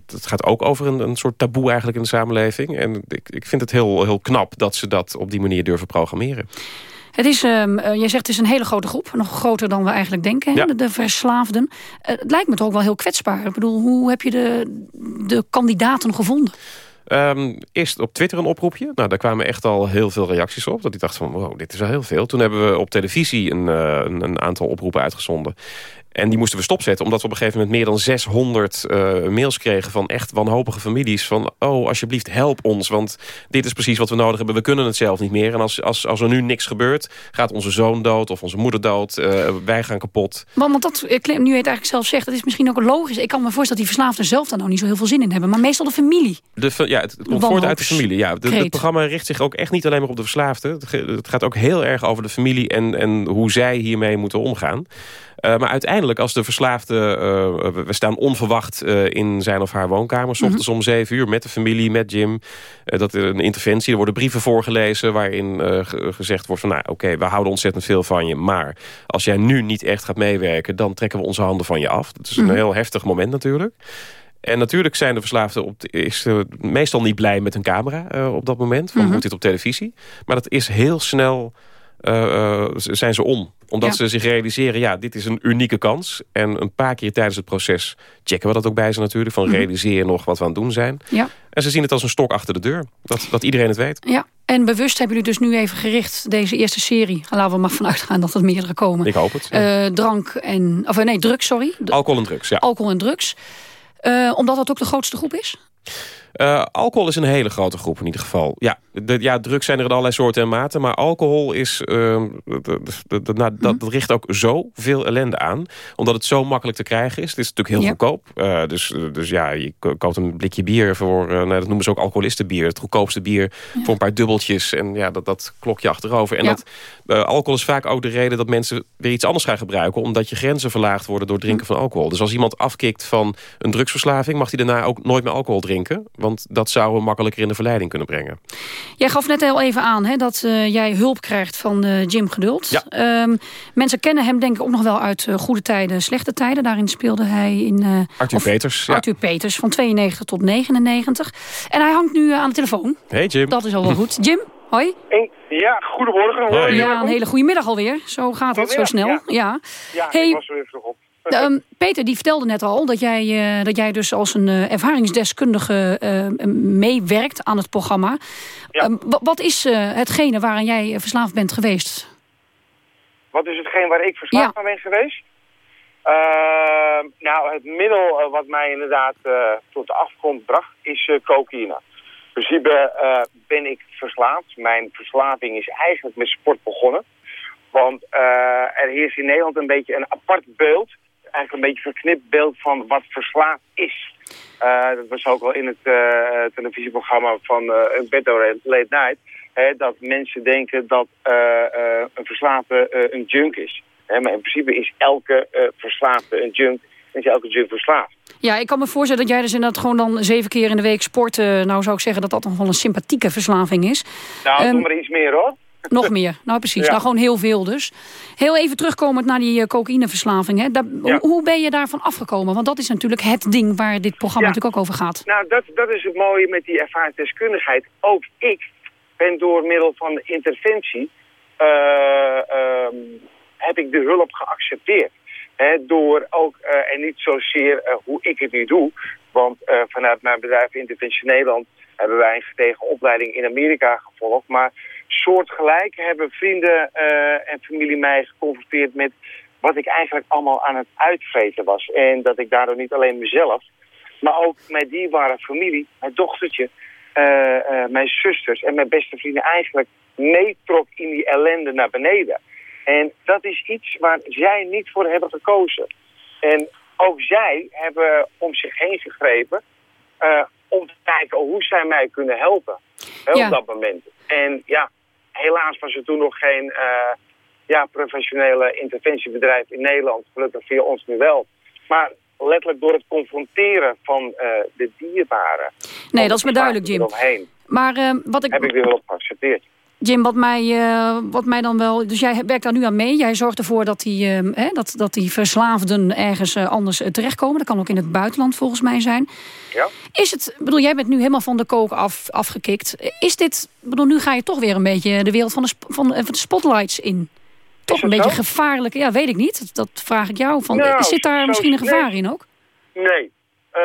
het gaat ook over een, een soort taboe eigenlijk in de samenleving. En ik, ik vind het heel, heel knap dat ze dat op die manier durven programmeren. Het is, eh, jij zegt het is een hele grote groep. Nog groter dan we eigenlijk denken, Ja. de, de verslaafden. Eh, het lijkt me toch ook wel heel kwetsbaar. Ik bedoel, hoe heb je de, de kandidaten gevonden? Ehm, eerst op Twitter een oproepje. Nou, daar kwamen echt al heel veel reacties op. Dat ik dacht van, wow, dit is wel heel veel. Toen hebben we op televisie een, eh, een, een aantal oproepen uitgezonden. En die moesten we stopzetten, omdat we op een gegeven moment... meer dan 600 uh, mails kregen van echt wanhopige families. Van, oh, alsjeblieft, help ons, want dit is precies wat we nodig hebben. We kunnen het zelf niet meer. En als, als, als er nu niks gebeurt, gaat onze zoon dood of onze moeder dood. Uh, wij gaan kapot. Want, want dat, nu het eigenlijk zelf zegt, dat is misschien ook logisch. Ik kan me voorstellen dat die verslaafden zelf daar nou niet zo heel veel zin in hebben. Maar meestal de familie. De, ja, het, het komt voort uit de familie. Ja. De, het programma richt zich ook echt niet alleen maar op de verslaafden. Het gaat ook heel erg over de familie en, en hoe zij hiermee moeten omgaan. Uh, maar uiteindelijk als de verslaafde... Uh, we staan onverwacht uh, in zijn of haar woonkamer... S mhm. ochtends om zeven uur met de familie, met Jim. dat is een interventie. Er worden brieven voorgelezen waarin gezegd wordt van... nou oké, we houden ontzettend veel van je... maar als jij nu niet echt gaat meewerken... dan trekken we onze handen van je af. Dat is een mhm. heel heftig moment natuurlijk. En natuurlijk zijn de verslaafden op de, is, meestal niet blij met een camera op dat moment. Van, mm Moet dit op televisie? Maar dat is heel snel uh, zijn ze om. Omdat ze zich realiseren, ja, dit is een unieke kans. En een paar keer tijdens het proces checken we dat ook bij ze natuurlijk. Van mm realiseer nog wat we aan het doen zijn. Ja. En ze zien het als een stok achter de deur. Dat, dat iedereen het weet. Ja. En bewust hebben jullie dus nu even gericht, deze eerste serie. Laten we maar vanuit gaan dat er meerdere komen. Ik hoop het. Uh, drank en, of nee, drugs, sorry. Alcohol en drugs, ja. Alcohol en drugs. Uh, omdat dat ook de grootste groep is? Uh, alcohol is een hele grote groep in ieder geval. Ja, de, ja, drugs zijn er in allerlei soorten en maten. Maar alcohol is, uh, de, de, nou, dat, dat richt ook zoveel ellende aan. Omdat het zo makkelijk te krijgen is. Het is natuurlijk heel ja. goedkoop. Uh, dus, dus ja, je koopt een blikje bier voor... nou, dat noemen ze ook alcoholistenbier. Het goedkoopste bier ja. voor een paar dubbeltjes. En ja, dat, dat klok je achterover. En ja. dat, alcohol is vaak ook de reden dat mensen weer iets anders gaan gebruiken. Omdat je grenzen verlaagd worden door drinken van alcohol. Dus als iemand afkikt van een drugsverslaving... mag hij daarna ook nooit meer alcohol drinken. Want dat zou hem makkelijker in de verleiding kunnen brengen. Jij gaf net heel even aan hè, dat uh, jij hulp krijgt van uh, Jim Geduld. Ja. Um, mensen kennen hem denk ik ook nog wel uit uh, goede tijden, slechte tijden. Daarin speelde hij in... Arthur Peters. Ja. Arthur Peters, van 92 tot 99. En hij hangt nu aan de telefoon. Hey Jim. Dat is al wel goed. Jim, hoi. Ja, goedemorgen. Hoi. Ja, een hele goede middag alweer. Zo gaat dat, zo snel. Ja, ja. ja hey, ik was er weer vroeg op. Um, Peter die vertelde net al dat jij, uh, dat jij dus als een uh, ervaringsdeskundige uh, meewerkt aan het programma. Ja. Um, wat is hetgene waaraan jij verslaafd bent geweest? Wat is hetgeen waar ik verslaafd ja. aan ben geweest? Ehm, nou, het middel wat mij inderdaad tot de afgrond bracht is cocaïne. In principe ben ik verslaafd. Mijn verslaving is eigenlijk met sport begonnen. Want er heerst in Nederland een beetje een apart beeld eigenlijk een beetje verknipt beeld van wat verslaafd is. Uh, dat was ook wel in het uh, televisieprogramma van uh, Late Night. Hè, dat mensen denken dat een verslaafde een junk is. Hè, maar in principe is elke verslaafde een junk. En is elke junk verslaafd. Ja, ik kan me voorstellen dat jij dus inderdaad gewoon dan zeven keer in de week sport... nou zou ik zeggen dat dat nog wel een sympathieke verslaving is. Nou, um, doe maar iets meer hoor. Nog meer, nou precies. Ja. Nou gewoon heel veel dus. Heel even terugkomend naar die uh, cocaïneverslaving. Hè. Daar, ja. Hoe ben je daarvan afgekomen? Want dat is natuurlijk het ding waar dit programma ja. natuurlijk ook over gaat. Nou, dat, dat is het mooie met die ervaringsdeskundigheid. Ook ik ben door middel van de interventie... Uh, uh, heb ik de hulp geaccepteerd. He, door ook, uh, en niet zozeer hoe ik het nu doe... want vanuit mijn bedrijf Interventie Nederland... hebben wij een gedegen opleiding in Amerika gevolgd... maar soortgelijk hebben vrienden uh, en familie mij geconfronteerd met wat ik eigenlijk allemaal aan het uitvreten was. En dat ik daardoor niet alleen mezelf, maar ook mijn dierbare familie, mijn dochtertje, uh, uh, mijn zusters en mijn beste vrienden eigenlijk meetrok in die ellende naar beneden. En dat is iets waar zij niet voor hebben gekozen. En ook zij hebben om zich heen gegrepen om te kijken hoe zij mij kunnen helpen. Ja. Op dat moment. En ja, helaas was er toen nog geen uh, ja, professionele interventiebedrijf in Nederland. Gelukkig via ons nu wel. Maar letterlijk door het confronteren van uh, de dierbaren. Nee, dat is me duidelijk, Jim. Maar uh, wat ik... Heb ik de hulp geaccepteerd. Jim, wat mij, uh, wat mij dan wel... Dus jij werkt daar nu aan mee. Jij zorgt ervoor dat die, uh, hè, dat, dat die verslaafden ergens uh, anders terechtkomen. Dat kan ook in het buitenland volgens mij zijn. Ja. Is het... bedoel, jij bent nu helemaal van de kook af, afgekikt. Is dit... bedoel, nu ga je toch weer een beetje de wereld van de, van, van de spotlights in. Toch een beetje gevaarlijk. Ja, weet ik niet. Dat, dat vraag ik jou. Van, Nou, zit daar misschien een gevaar nee. in ook? Nee, Eh,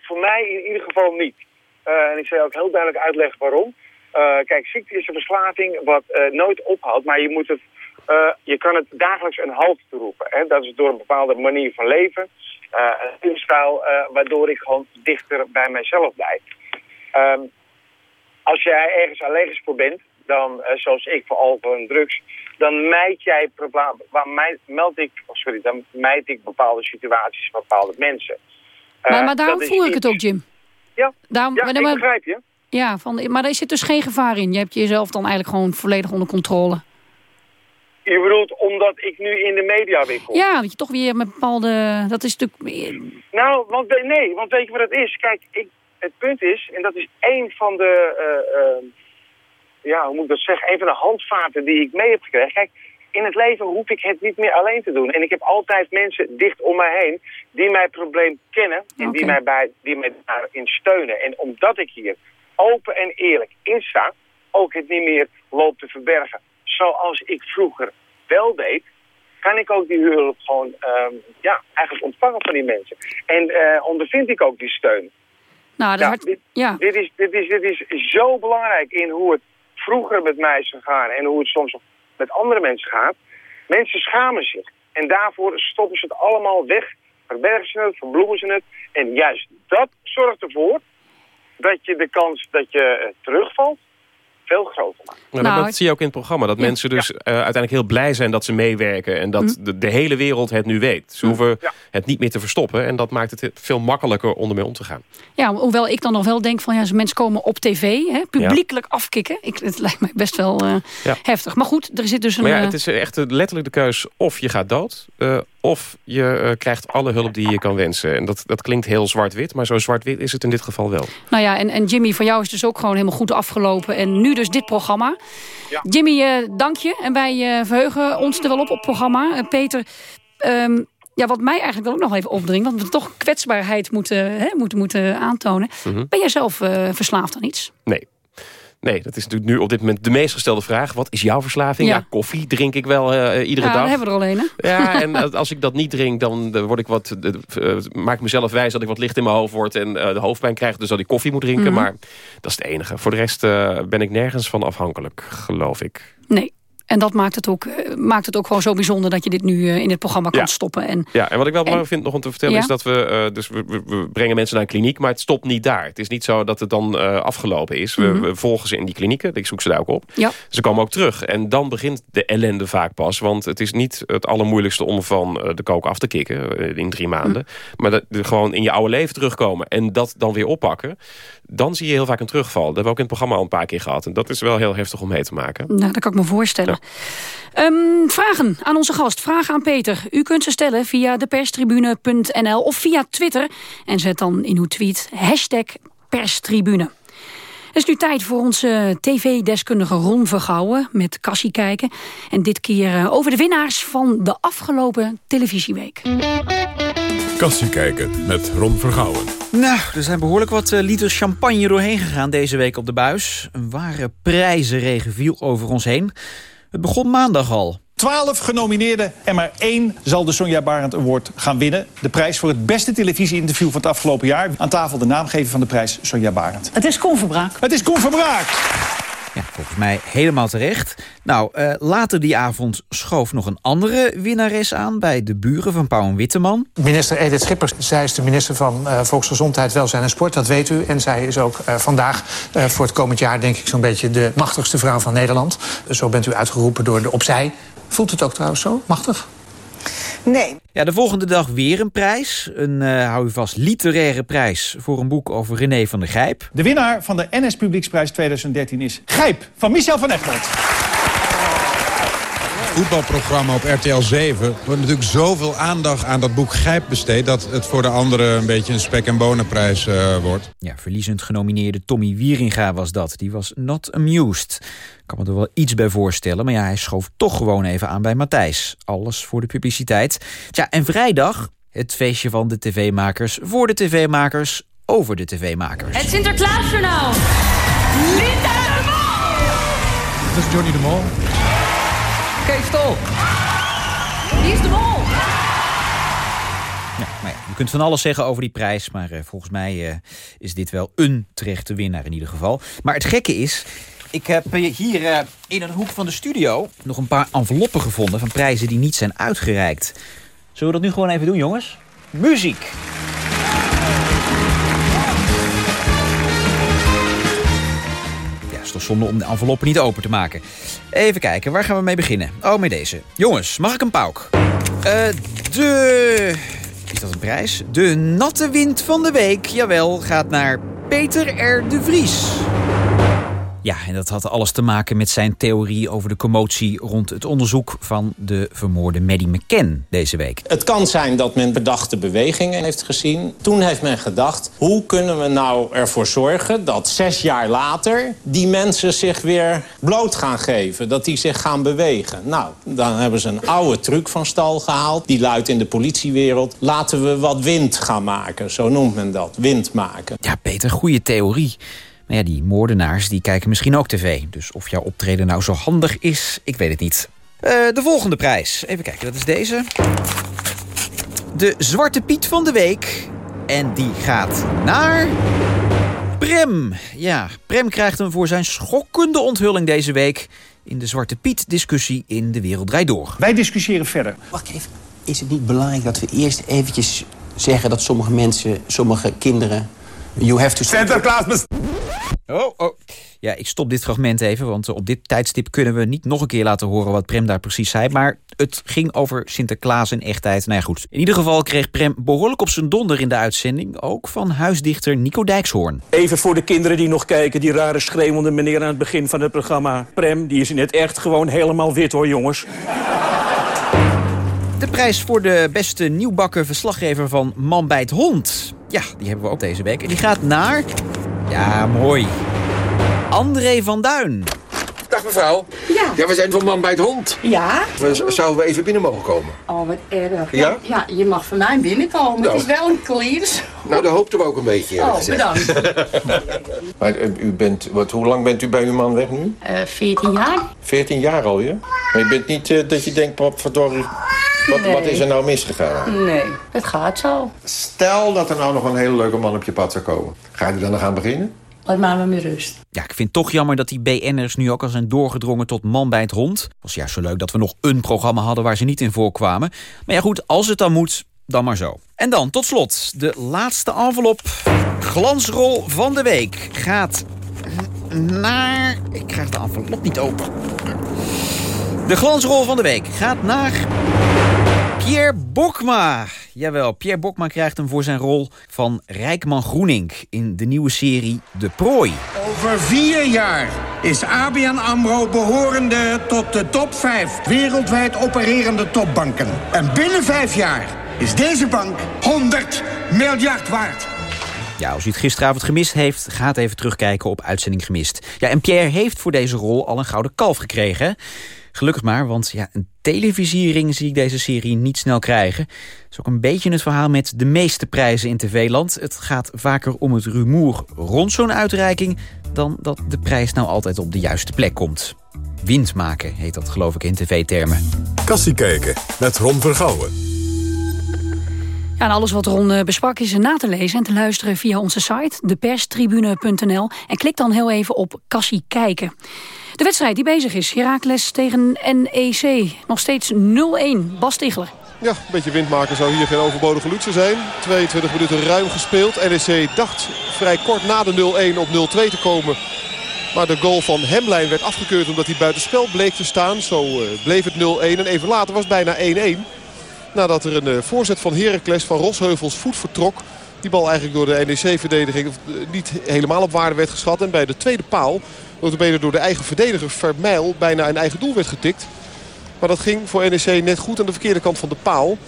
voor mij in ieder geval niet. Eh, en ik zal je ook heel duidelijk uitleggen waarom. Eh, kijk, ziekte is een verslaving wat eh, nooit ophoudt, maar je moet het Eh, je kan het dagelijks een halt toeroepen. Hè? Dat is door een bepaalde manier van leven. Uh, een stijl uh, waardoor ik gewoon dichter bij mijzelf blijf. Ehm, als jij ergens allergisch voor bent, dan, zoals ik voor alcohol en drugs, dan mijd jij meld ik, oh sorry, dan mijd ik bepaalde situaties, bepaalde mensen. maar, maar daarom voel ik het ook, Jim. Ja, daarom, ja ik begrijp je. Ja, van, maar daar zit dus geen gevaar in. Je hebt jezelf dan eigenlijk gewoon volledig onder controle. Je bedoelt omdat ik nu in de media wikkel? Ja, dat je toch weer met bepaalde... Dat is natuurlijk... Nou, want, nee, want weet je wat het is? Kijk, ik, het punt is, en dat is één van de... Uh, uh, ja, hoe moet ik dat zeggen? Een van de handvaten die ik mee heb gekregen. Kijk, in het leven hoef ik het niet meer alleen te doen. En ik heb altijd mensen dicht om mij heen die mijn probleem kennen. En die, mij bij, die mij daarin steunen. En omdat ik hier open en eerlijk in sta, ook het niet meer loop te verbergen zoals ik vroeger wel deed, kan ik ook die hulp gewoon um, ja, eigenlijk ontvangen van die mensen. En uh, ondervind ik ook die steun. Nou, ja, dit, ja. dit, is, dit, is, dit is zo belangrijk in hoe het vroeger met mij is gegaan en hoe het soms met andere mensen gaat. Mensen schamen zich. En daarvoor stoppen ze het allemaal weg, verbergen ze het, verbloemen ze het. En juist dat zorgt ervoor dat je de kans dat je eh, terugvalt veel groter maken. Nou, dat zie je ook in het programma. Dat mensen dus uh, uiteindelijk heel blij zijn dat ze meewerken. En dat mm. de, de, hele wereld het nu weet. Ze mm. hoeven het niet meer te verstoppen. En dat maakt het veel makkelijker om ermee om te gaan. Ja, hoewel ik dan nog wel denk van... ja, mensen komen op tv, hè, publiekelijk afkicken. Ik, het lijkt mij best wel uh, heftig. Maar goed, er zit dus een... Maar ja, het is echt letterlijk de keus of je gaat dood... Uh, of je uh, krijgt alle hulp die je kan wensen. En dat, dat klinkt heel zwart-wit, maar zo zwart-wit is het in dit geval wel. Nou ja, en, en Jimmy, voor jou is dus ook gewoon helemaal goed afgelopen. En nu dus dit programma. Ja. Jimmy, uh, dank je. En wij uh, verheugen ons er wel op op het programma. Peter, um, ja, wat mij eigenlijk ook nog even opdringt... want we toch kwetsbaarheid moeten, hè, moeten, moeten aantonen. Mm -hmm. Ben jij zelf verslaafd aan iets? Nee. Nee, dat is natuurlijk nu op dit moment de meest gestelde vraag. Wat is jouw verslaving? Ja, koffie drink ik wel uh, iedere ja, dag. Ja, hebben we er alleen, hè? Ja, en als ik dat niet drink, dan word ik wat, uh, maak ik mezelf wijs dat ik wat licht in mijn hoofd word en uh, de hoofdpijn krijg. Dus dat ik koffie moet drinken. Mm -hmm. Maar dat is het enige. Voor de rest ben ik nergens van afhankelijk, geloof ik. Nee. En dat maakt het, ook, maakt het ook gewoon zo bijzonder dat je dit nu in het programma kan ja. stoppen. En, ja, en wat ik wel belangrijk vind nog om te vertellen ja? is dat we, uh, dus we, we, brengen mensen naar een kliniek, maar het stopt niet daar. Het is niet zo dat het dan uh, afgelopen is. We, mm -hmm. we, volgen ze in die klinieken, ik zoek ze daar ook op. Ja. Ze komen ook terug en dan begint de ellende vaak pas, want het is niet het allermoeilijkste om van uh, de kook af te kicken in drie maanden. Mm. Maar dat, de, gewoon in je oude leven terugkomen en dat dan weer oppakken, dan zie je heel vaak een terugval. Dat hebben we ook in het programma al een paar keer gehad. En dat is wel heel heftig om mee te maken. Nou, dat kan ik me voorstellen. Um, vragen aan onze gast. Vragen aan Peter. U kunt ze stellen via deperstribune.nl of via Twitter. En zet dan in uw tweet hashtag perstribune. Het is nu tijd voor onze tv-deskundige Ron Vergouwen met Cassie kijken. En dit keer over de winnaars van de afgelopen televisieweek. Kassie kijken met Ron Vergouwen. Nou, er zijn behoorlijk wat uh, liters champagne doorheen gegaan deze week op de buis. Een ware prijzenregen viel over ons heen. Het begon maandag al. Twaalf genomineerden en maar één zal de Sonja Barend Award gaan winnen. De prijs voor het beste televisieinterview van het afgelopen jaar. Aan tafel de naamgever van de prijs, Sonja Barend. Het is Koen Verbraak. Het is Koen Verbraak. Volgens mij helemaal terecht. Nou, uh, later die avond schoof nog een andere winnares aan... bij de buren van Pauw en Witteman. Minister Edith Schippers, zij is de minister van uh, Volksgezondheid, Welzijn en Sport. Dat weet u. En zij is ook uh, vandaag voor het komend jaar... denk ik zo'n beetje de machtigste vrouw van Nederland. Zo bent u uitgeroepen door de Opzij. Voelt het ook trouwens zo, machtig? Nee. Ja, de volgende dag weer een prijs. Een, uh, hou u vast, literaire prijs voor een boek over René van der Gijp. De winnaar van de NS Publieksprijs 2013 is Gijp van Michel van Egmond voetbalprogramma op RTL 7... wordt natuurlijk zoveel aandacht aan dat boek Gijp besteed... dat het voor de anderen een beetje een spek- en bonenprijs uh, wordt. Ja, verliezend genomineerde Tommy Wieringa was dat. Die was not amused. Ik kan me er wel iets bij voorstellen, maar ja, hij schoof toch gewoon even aan bij Matthijs. Alles voor de publiciteit. Tja, en vrijdag het feestje van de tv-makers voor de tv-makers over de tv-makers. Het Sinterklaasjournaal. Linda de Mol. Dat is Johnny de Mol. Kees Stol. Wie is de mol? Ja, maar ja, je kunt van alles zeggen over die prijs... maar uh, volgens mij uh, is dit wel een terechte winnaar in ieder geval. Maar het gekke is... Ik heb hier uh, in een hoek van de studio nog een paar enveloppen gevonden... van prijzen die niet zijn uitgereikt. Zullen we dat nu gewoon even doen, jongens? Muziek! Is zonde om de enveloppen niet open te maken. Even kijken, waar gaan we mee beginnen? Oh, met deze. Jongens, mag ik een pauk? Uh, de... Is dat een prijs? De natte wind van de week, jawel, gaat naar Peter R. de Vries. Ja, en dat had alles te maken met zijn theorie over de commotie rond het onderzoek van de vermoorde Maddie McCann deze week. Het kan zijn dat men bedachte bewegingen heeft gezien. Toen heeft men gedacht, hoe kunnen we nou ervoor zorgen dat zes jaar later die mensen zich weer bloot gaan geven, dat die zich gaan bewegen. Nou, dan hebben ze een oude truc van stal gehaald, die luidt in de politiewereld, laten we wat wind gaan maken, zo noemt men dat, wind maken. Ja, Peter, goede theorie. Maar ja, die moordenaars die kijken misschien ook tv. Dus of jouw optreden nou zo handig is, ik weet het niet. Uh, de volgende prijs. Even kijken, dat is deze. De Zwarte Piet van de week. En die gaat naar... Prem. Ja, Prem krijgt hem voor zijn schokkende onthulling deze week... in de Zwarte Piet-discussie in De Wereld Draait Door. Wij discussiëren verder. Wacht even. Is het niet belangrijk dat we eerst eventjes zeggen... dat sommige mensen, sommige kinderen... You have to... Sinterklaas... Oh, oh. Ja, ik stop dit fragment even, want op dit tijdstip kunnen we niet nog een keer laten horen wat Prem daar precies zei. Maar het ging over Sinterklaas en echtheid. Nou ja, goed. In ieder geval kreeg Prem behoorlijk op zijn donder in de uitzending. Ook van huisdichter Nico Dijkshoorn. Even voor de kinderen die nog kijken, die rare schreeuwende meneer aan het begin van het programma. Prem, die is in het echt gewoon helemaal wit hoor, jongens. De prijs voor de beste nieuwbakken verslaggever van Man bij het Hond. Ja, die hebben we ook deze week. En die gaat naar... Ja, mooi. André van Duin. Dag mevrouw. Ja. Ja, we zijn van Man bij het Hond. Ja. We, zouden we even binnen mogen komen? Oh, wat erg. Ja? Ja, je mag van mij binnenkomen. Nou. Het is wel een kliers. Nou, dat hoopten we ook een beetje. Oh, gezegd. bedankt. maar eh, u bent, wat, hoe lang bent u bij uw man weg nu? Eh 14 jaar? 14 jaar alweer? Maar je bent niet eh, dat je denkt, wat, verdorie, wat, Nee. wat is er nou misgegaan? Nee, het gaat zo. Stel dat er nou nog een hele leuke man op je pad zou komen. Ga je er dan nog aan beginnen? Laat maar met rust. Ja, ik vind het toch jammer dat die BN'ers nu ook al zijn doorgedrongen tot Man bij het Hond. Het was juist zo leuk dat we nog een programma hadden waar ze niet in voorkwamen. Maar ja goed, als het dan moet, dan maar zo. En dan, tot slot, de laatste envelop. Glansrol van de week gaat naar... Ik krijg de envelop niet open. De glansrol van de week gaat naar... Pierre Bokma. Jawel, Pierre Bokma krijgt hem voor zijn rol van Rijkman Groening... in de nieuwe serie De Prooi. Over vier jaar is ABN AMRO behorende tot de top 5 wereldwijd opererende topbanken. En binnen vijf jaar is deze bank 100 miljard waard. Ja, als u het gisteravond gemist heeft, gaat even terugkijken op Uitzending Gemist. Ja, en Pierre heeft voor deze rol al een gouden kalf gekregen. hè? Gelukkig maar, want ja, een televisiering zie ik deze serie niet snel krijgen. Dat is ook een beetje het verhaal met de meeste prijzen in tv-land. Het gaat vaker om het rumoer rond zo'n uitreiking... dan dat de prijs nou altijd op de juiste plek komt. Wind maken heet dat geloof ik in tv-termen. Kassie kijken met Ron Vergouwen. Ja, en alles wat Ron eh, besprak is na te lezen en te luisteren via onze site, deperstribune.nl. En klik dan heel even op Kassie kijken. De wedstrijd die bezig is, Heracles tegen NEC. Nog steeds 0-1. Bas Stigler. Ja, een beetje windmaken zou hier geen overbodige luxe zijn. 22 minuten ruim gespeeld. NEC dacht vrij kort na de 0-1 op 0-2 te komen. Maar de goal van Hemlijn werd afgekeurd omdat hij buitenspel bleek te staan. Zo eh, bleef het 0-1 en even later was het bijna 1-1. Nadat er een eh, voorzet van Heracles van Rosheuvels voet vertrok. Die bal eigenlijk door de NEC-verdediging eh, niet helemaal op waarde werd geschat. En bij de tweede paal, notabene door de eigen verdediger Vermeil, bijna een eigen doel werd getikt. Maar dat ging voor NEC net goed aan de verkeerde kant van de paal.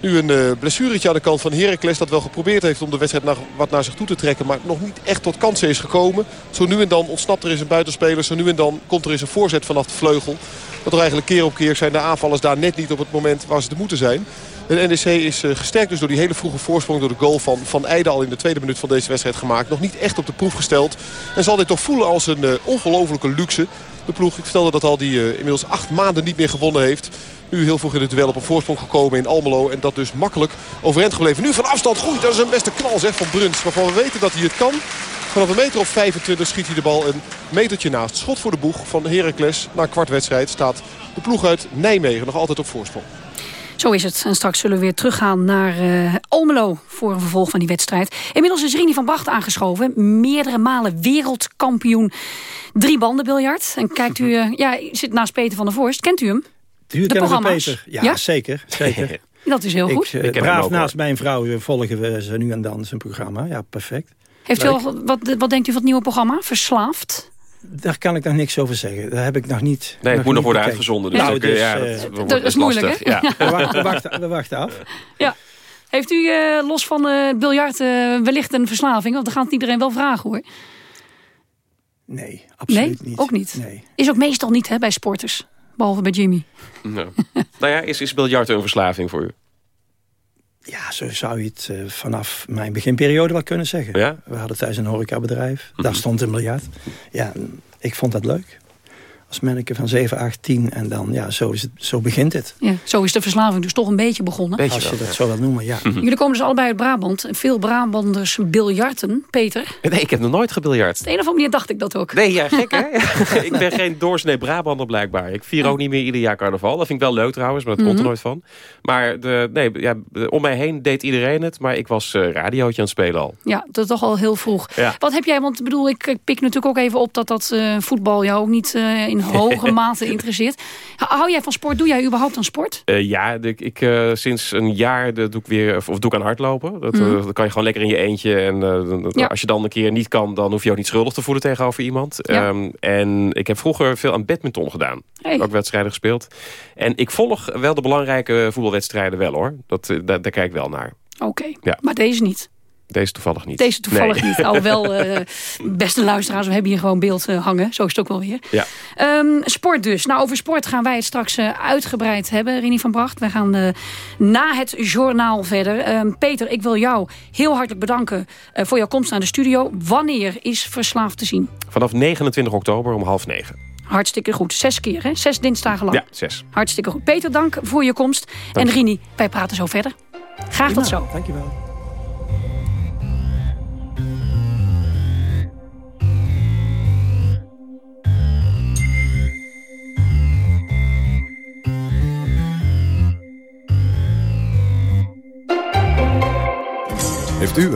Nu een eh, blessuretje aan de kant van Heracles dat wel geprobeerd heeft om de wedstrijd naar, wat naar zich toe te trekken. Maar nog niet echt tot kansen is gekomen. Zo nu en dan ontsnapt er eens een buitenspeler. Zo nu en dan komt er eens een voorzet vanaf de vleugel. Dat er eigenlijk keer op keer zijn de aanvallers daar net niet op het moment waar ze te moeten zijn. De NEC is eh, gesterkt dus door die hele vroege voorsprong door de goal van Van Eijden al in de tweede minuut van deze wedstrijd gemaakt. Nog niet echt op de proef gesteld. En zal dit toch voelen als een eh, ongelofelijke luxe. De ploeg, ik vertelde dat al, die eh, inmiddels acht maanden niet meer gewonnen heeft. Nu heel vroeg in het duel op een voorsprong gekomen in Almelo. En dat dus makkelijk overeind gebleven. Nu van afstand, goed, dat is een beste knal zeg van Bruns. Waarvan we weten dat hij het kan. Vanaf een meter of 25 schiet hij de bal een metertje naast. Schot voor de boeg van Heracles. Na een kwart wedstrijd staat de ploeg uit Nijmegen nog altijd op voorsprong. Zo is het. En straks zullen we weer teruggaan naar uh, Almelo voor een vervolg van die wedstrijd. Inmiddels is Rini van Bracht aangeschoven. Meerdere malen wereldkampioen drie banden biljart. En kijkt u, uh, ja, zit naast Peter van der Voorst. Kent u hem? De programma's? Peter. Ja, ja? zeker. zeker. Dat is heel goed. Ik, uh, braaf naast mijn vrouw volgen we ze nu en dan zijn programma. Ja, perfect. Heeft u al, wat, wat denkt u van het nieuwe programma? Verslaafd? Daar kan ik nog niks over zeggen. Daar heb ik nog niet. Nee, het moet nog worden bekeken. uitgezonden. Dus, nou, ook, dus ja, dat, dat, dat is moeilijk, hè? Ja. We, wachten, we, wachten, we, wachten, af. Ja. Heeft u uh, los van uh, biljart uh, wellicht een verslaving? Want dan gaat iedereen wel vragen, hoor. Nee, absoluut nee? niet. ook niet? Nee. Is ook meestal niet hè, bij sporters. Behalve bij Jimmy. Nou, nou ja, is, is biljart een verslaving voor u? Ja, zo zou je het uh, vanaf mijn beginperiode wel kunnen zeggen. Ja? We hadden thuis een horecabedrijf. Mm -hmm. Daar stond een miljard. Ja, ik vond dat leuk. Als manneke van 7, 8, 10 en dan, ja, zo, is het, zo begint het. Ja, zo is de verslaving dus toch een beetje begonnen. Beetje Als je wel, dat ja. zo wil noemen, ja. Mm -hmm. Jullie komen dus allebei uit Brabant. Veel Brabanders biljarten. Peter? Nee, ik heb nog nooit gebiljart. Op de een of andere manier dacht ik dat ook. Nee, ja, gek hè? ik ben geen doorsnee Brabander blijkbaar. Ik vier ook niet meer ieder jaar carnaval. Dat vind ik wel leuk trouwens, maar dat mm -hmm. komt er nooit van. Maar de, nee, ja, om mij heen deed iedereen het. Maar ik was uh, radiootje aan het spelen al. Ja, dat is toch al heel vroeg. Ja. Wat heb jij, want bedoel, ik, ik pik natuurlijk ook even op... dat dat uh, voetbal jou ook niet uh, in hoge mate interesseert. Hou jij van sport? Doe jij überhaupt aan sport? Uh, ja, de, ik, uh, sinds een jaar de, doe ik weer of, doe ik aan hardlopen. Dat, mm. uh, dat kan je gewoon lekker in je eentje. En ja. als je dan een keer niet kan, dan hoef je ook niet schuldig te voelen tegenover iemand. Ja. Um, en ik heb vroeger veel aan badminton gedaan. Hey. Ook wedstrijden gespeeld. En ik volg wel de belangrijke voetbalwedstrijden wel hoor. Dat, daar, daar kijk ik wel naar. Oké, okay. ja. maar deze niet. Deze toevallig niet. Deze toevallig nee. niet. Alhoewel, uh, beste luisteraars, we hebben hier gewoon beeld uh, hangen. Zo is het ook wel weer. Ja. Um, sport dus. Nou, over sport gaan wij het straks uh, uitgebreid hebben, Rini van Bracht. Wij gaan na het journaal verder. Um, Peter, ik wil jou heel hartelijk bedanken voor jouw komst naar de studio. Wanneer is Verslaafd te zien? Vanaf 29 oktober om half negen. Hartstikke goed. Zes keer, hè? Zes dinsdagen lang. Ja, zes. Hartstikke goed. Peter, dank voor je komst. Dank en Rini, wij praten zo verder. Graag tot zo. Dankjewel.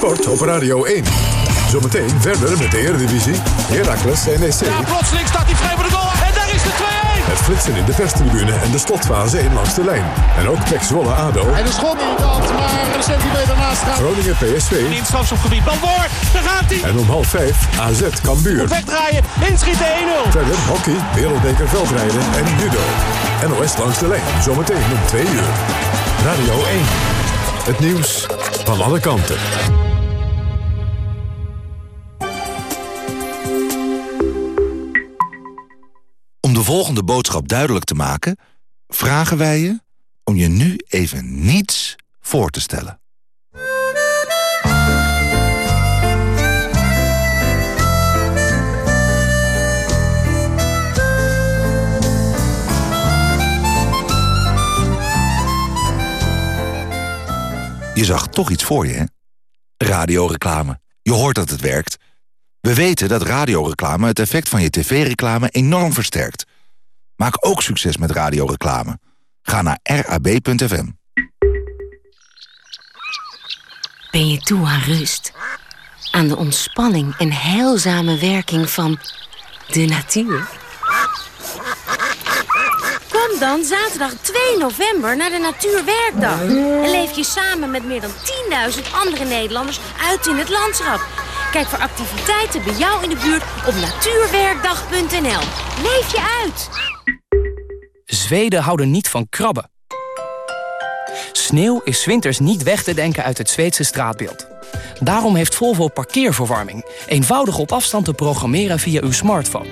Sport op Radio 1. Zometeen verder met de Eredivisie. Heracles NEC. Ja, plotseling staat hij vrij voor de goal. En daar is de 2-1. Het flitsen in de perstribune en de slotfase 1 langs de lijn. En ook Pek Zwolle ADO. En de schot niet dat, maar een centimeter naast gaat. Groningen PSV. In het strafschopgebied. Bal voor. Daar gaat hij. En om half 5 AZ Cambuur. Wegdraaien. Inschieten 1-0. Verder hockey, wereldbeker veldrijden en judo. NOS langs de lijn. Zometeen om 2 uur. Radio 1. Het nieuws van alle kanten. Om de volgende boodschap duidelijk te maken... vragen wij je om je nu even niets voor te stellen. Je zag toch iets voor je, hè? Radioreclame. Je hoort dat het werkt. We weten dat radioreclame het effect van je tv-reclame enorm versterkt. Maak ook succes met radioreclame. Ga naar rab.fm. Ben je toe aan rust? Aan de ontspanning en heilzame werking van de natuur? Kom dan zaterdag 2 november naar de Natuurwerkdag. En leef je samen met meer dan 10.000 andere Nederlanders uit in het landschap. Kijk voor activiteiten bij jou in de buurt op natuurwerkdag.nl. Leef je uit! Zweden houden niet van krabben. Sneeuw is winters niet weg te denken uit het Zweedse straatbeeld. Daarom heeft Volvo parkeerverwarming. Eenvoudig op afstand te programmeren via uw smartphone.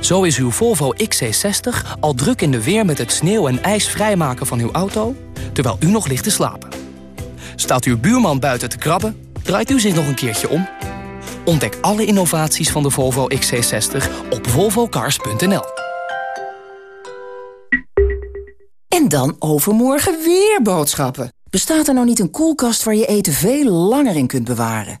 Zo is uw Volvo XC60 al druk in de weer met het sneeuw en ijs vrijmaken van uw auto... terwijl u nog ligt te slapen. Staat uw buurman buiten te krabben, draait u zich nog een keertje om. Ontdek alle innovaties van de Volvo XC60 op volvocars.nl. En dan overmorgen weer boodschappen. Bestaat er nou niet een koelkast waar je eten veel langer in kunt bewaren?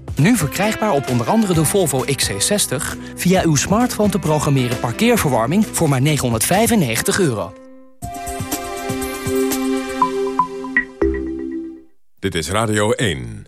Nu verkrijgbaar op onder andere de Volvo XC60... via uw smartphone te programmeren parkeerverwarming voor maar 995 euro. Dit is Radio 1.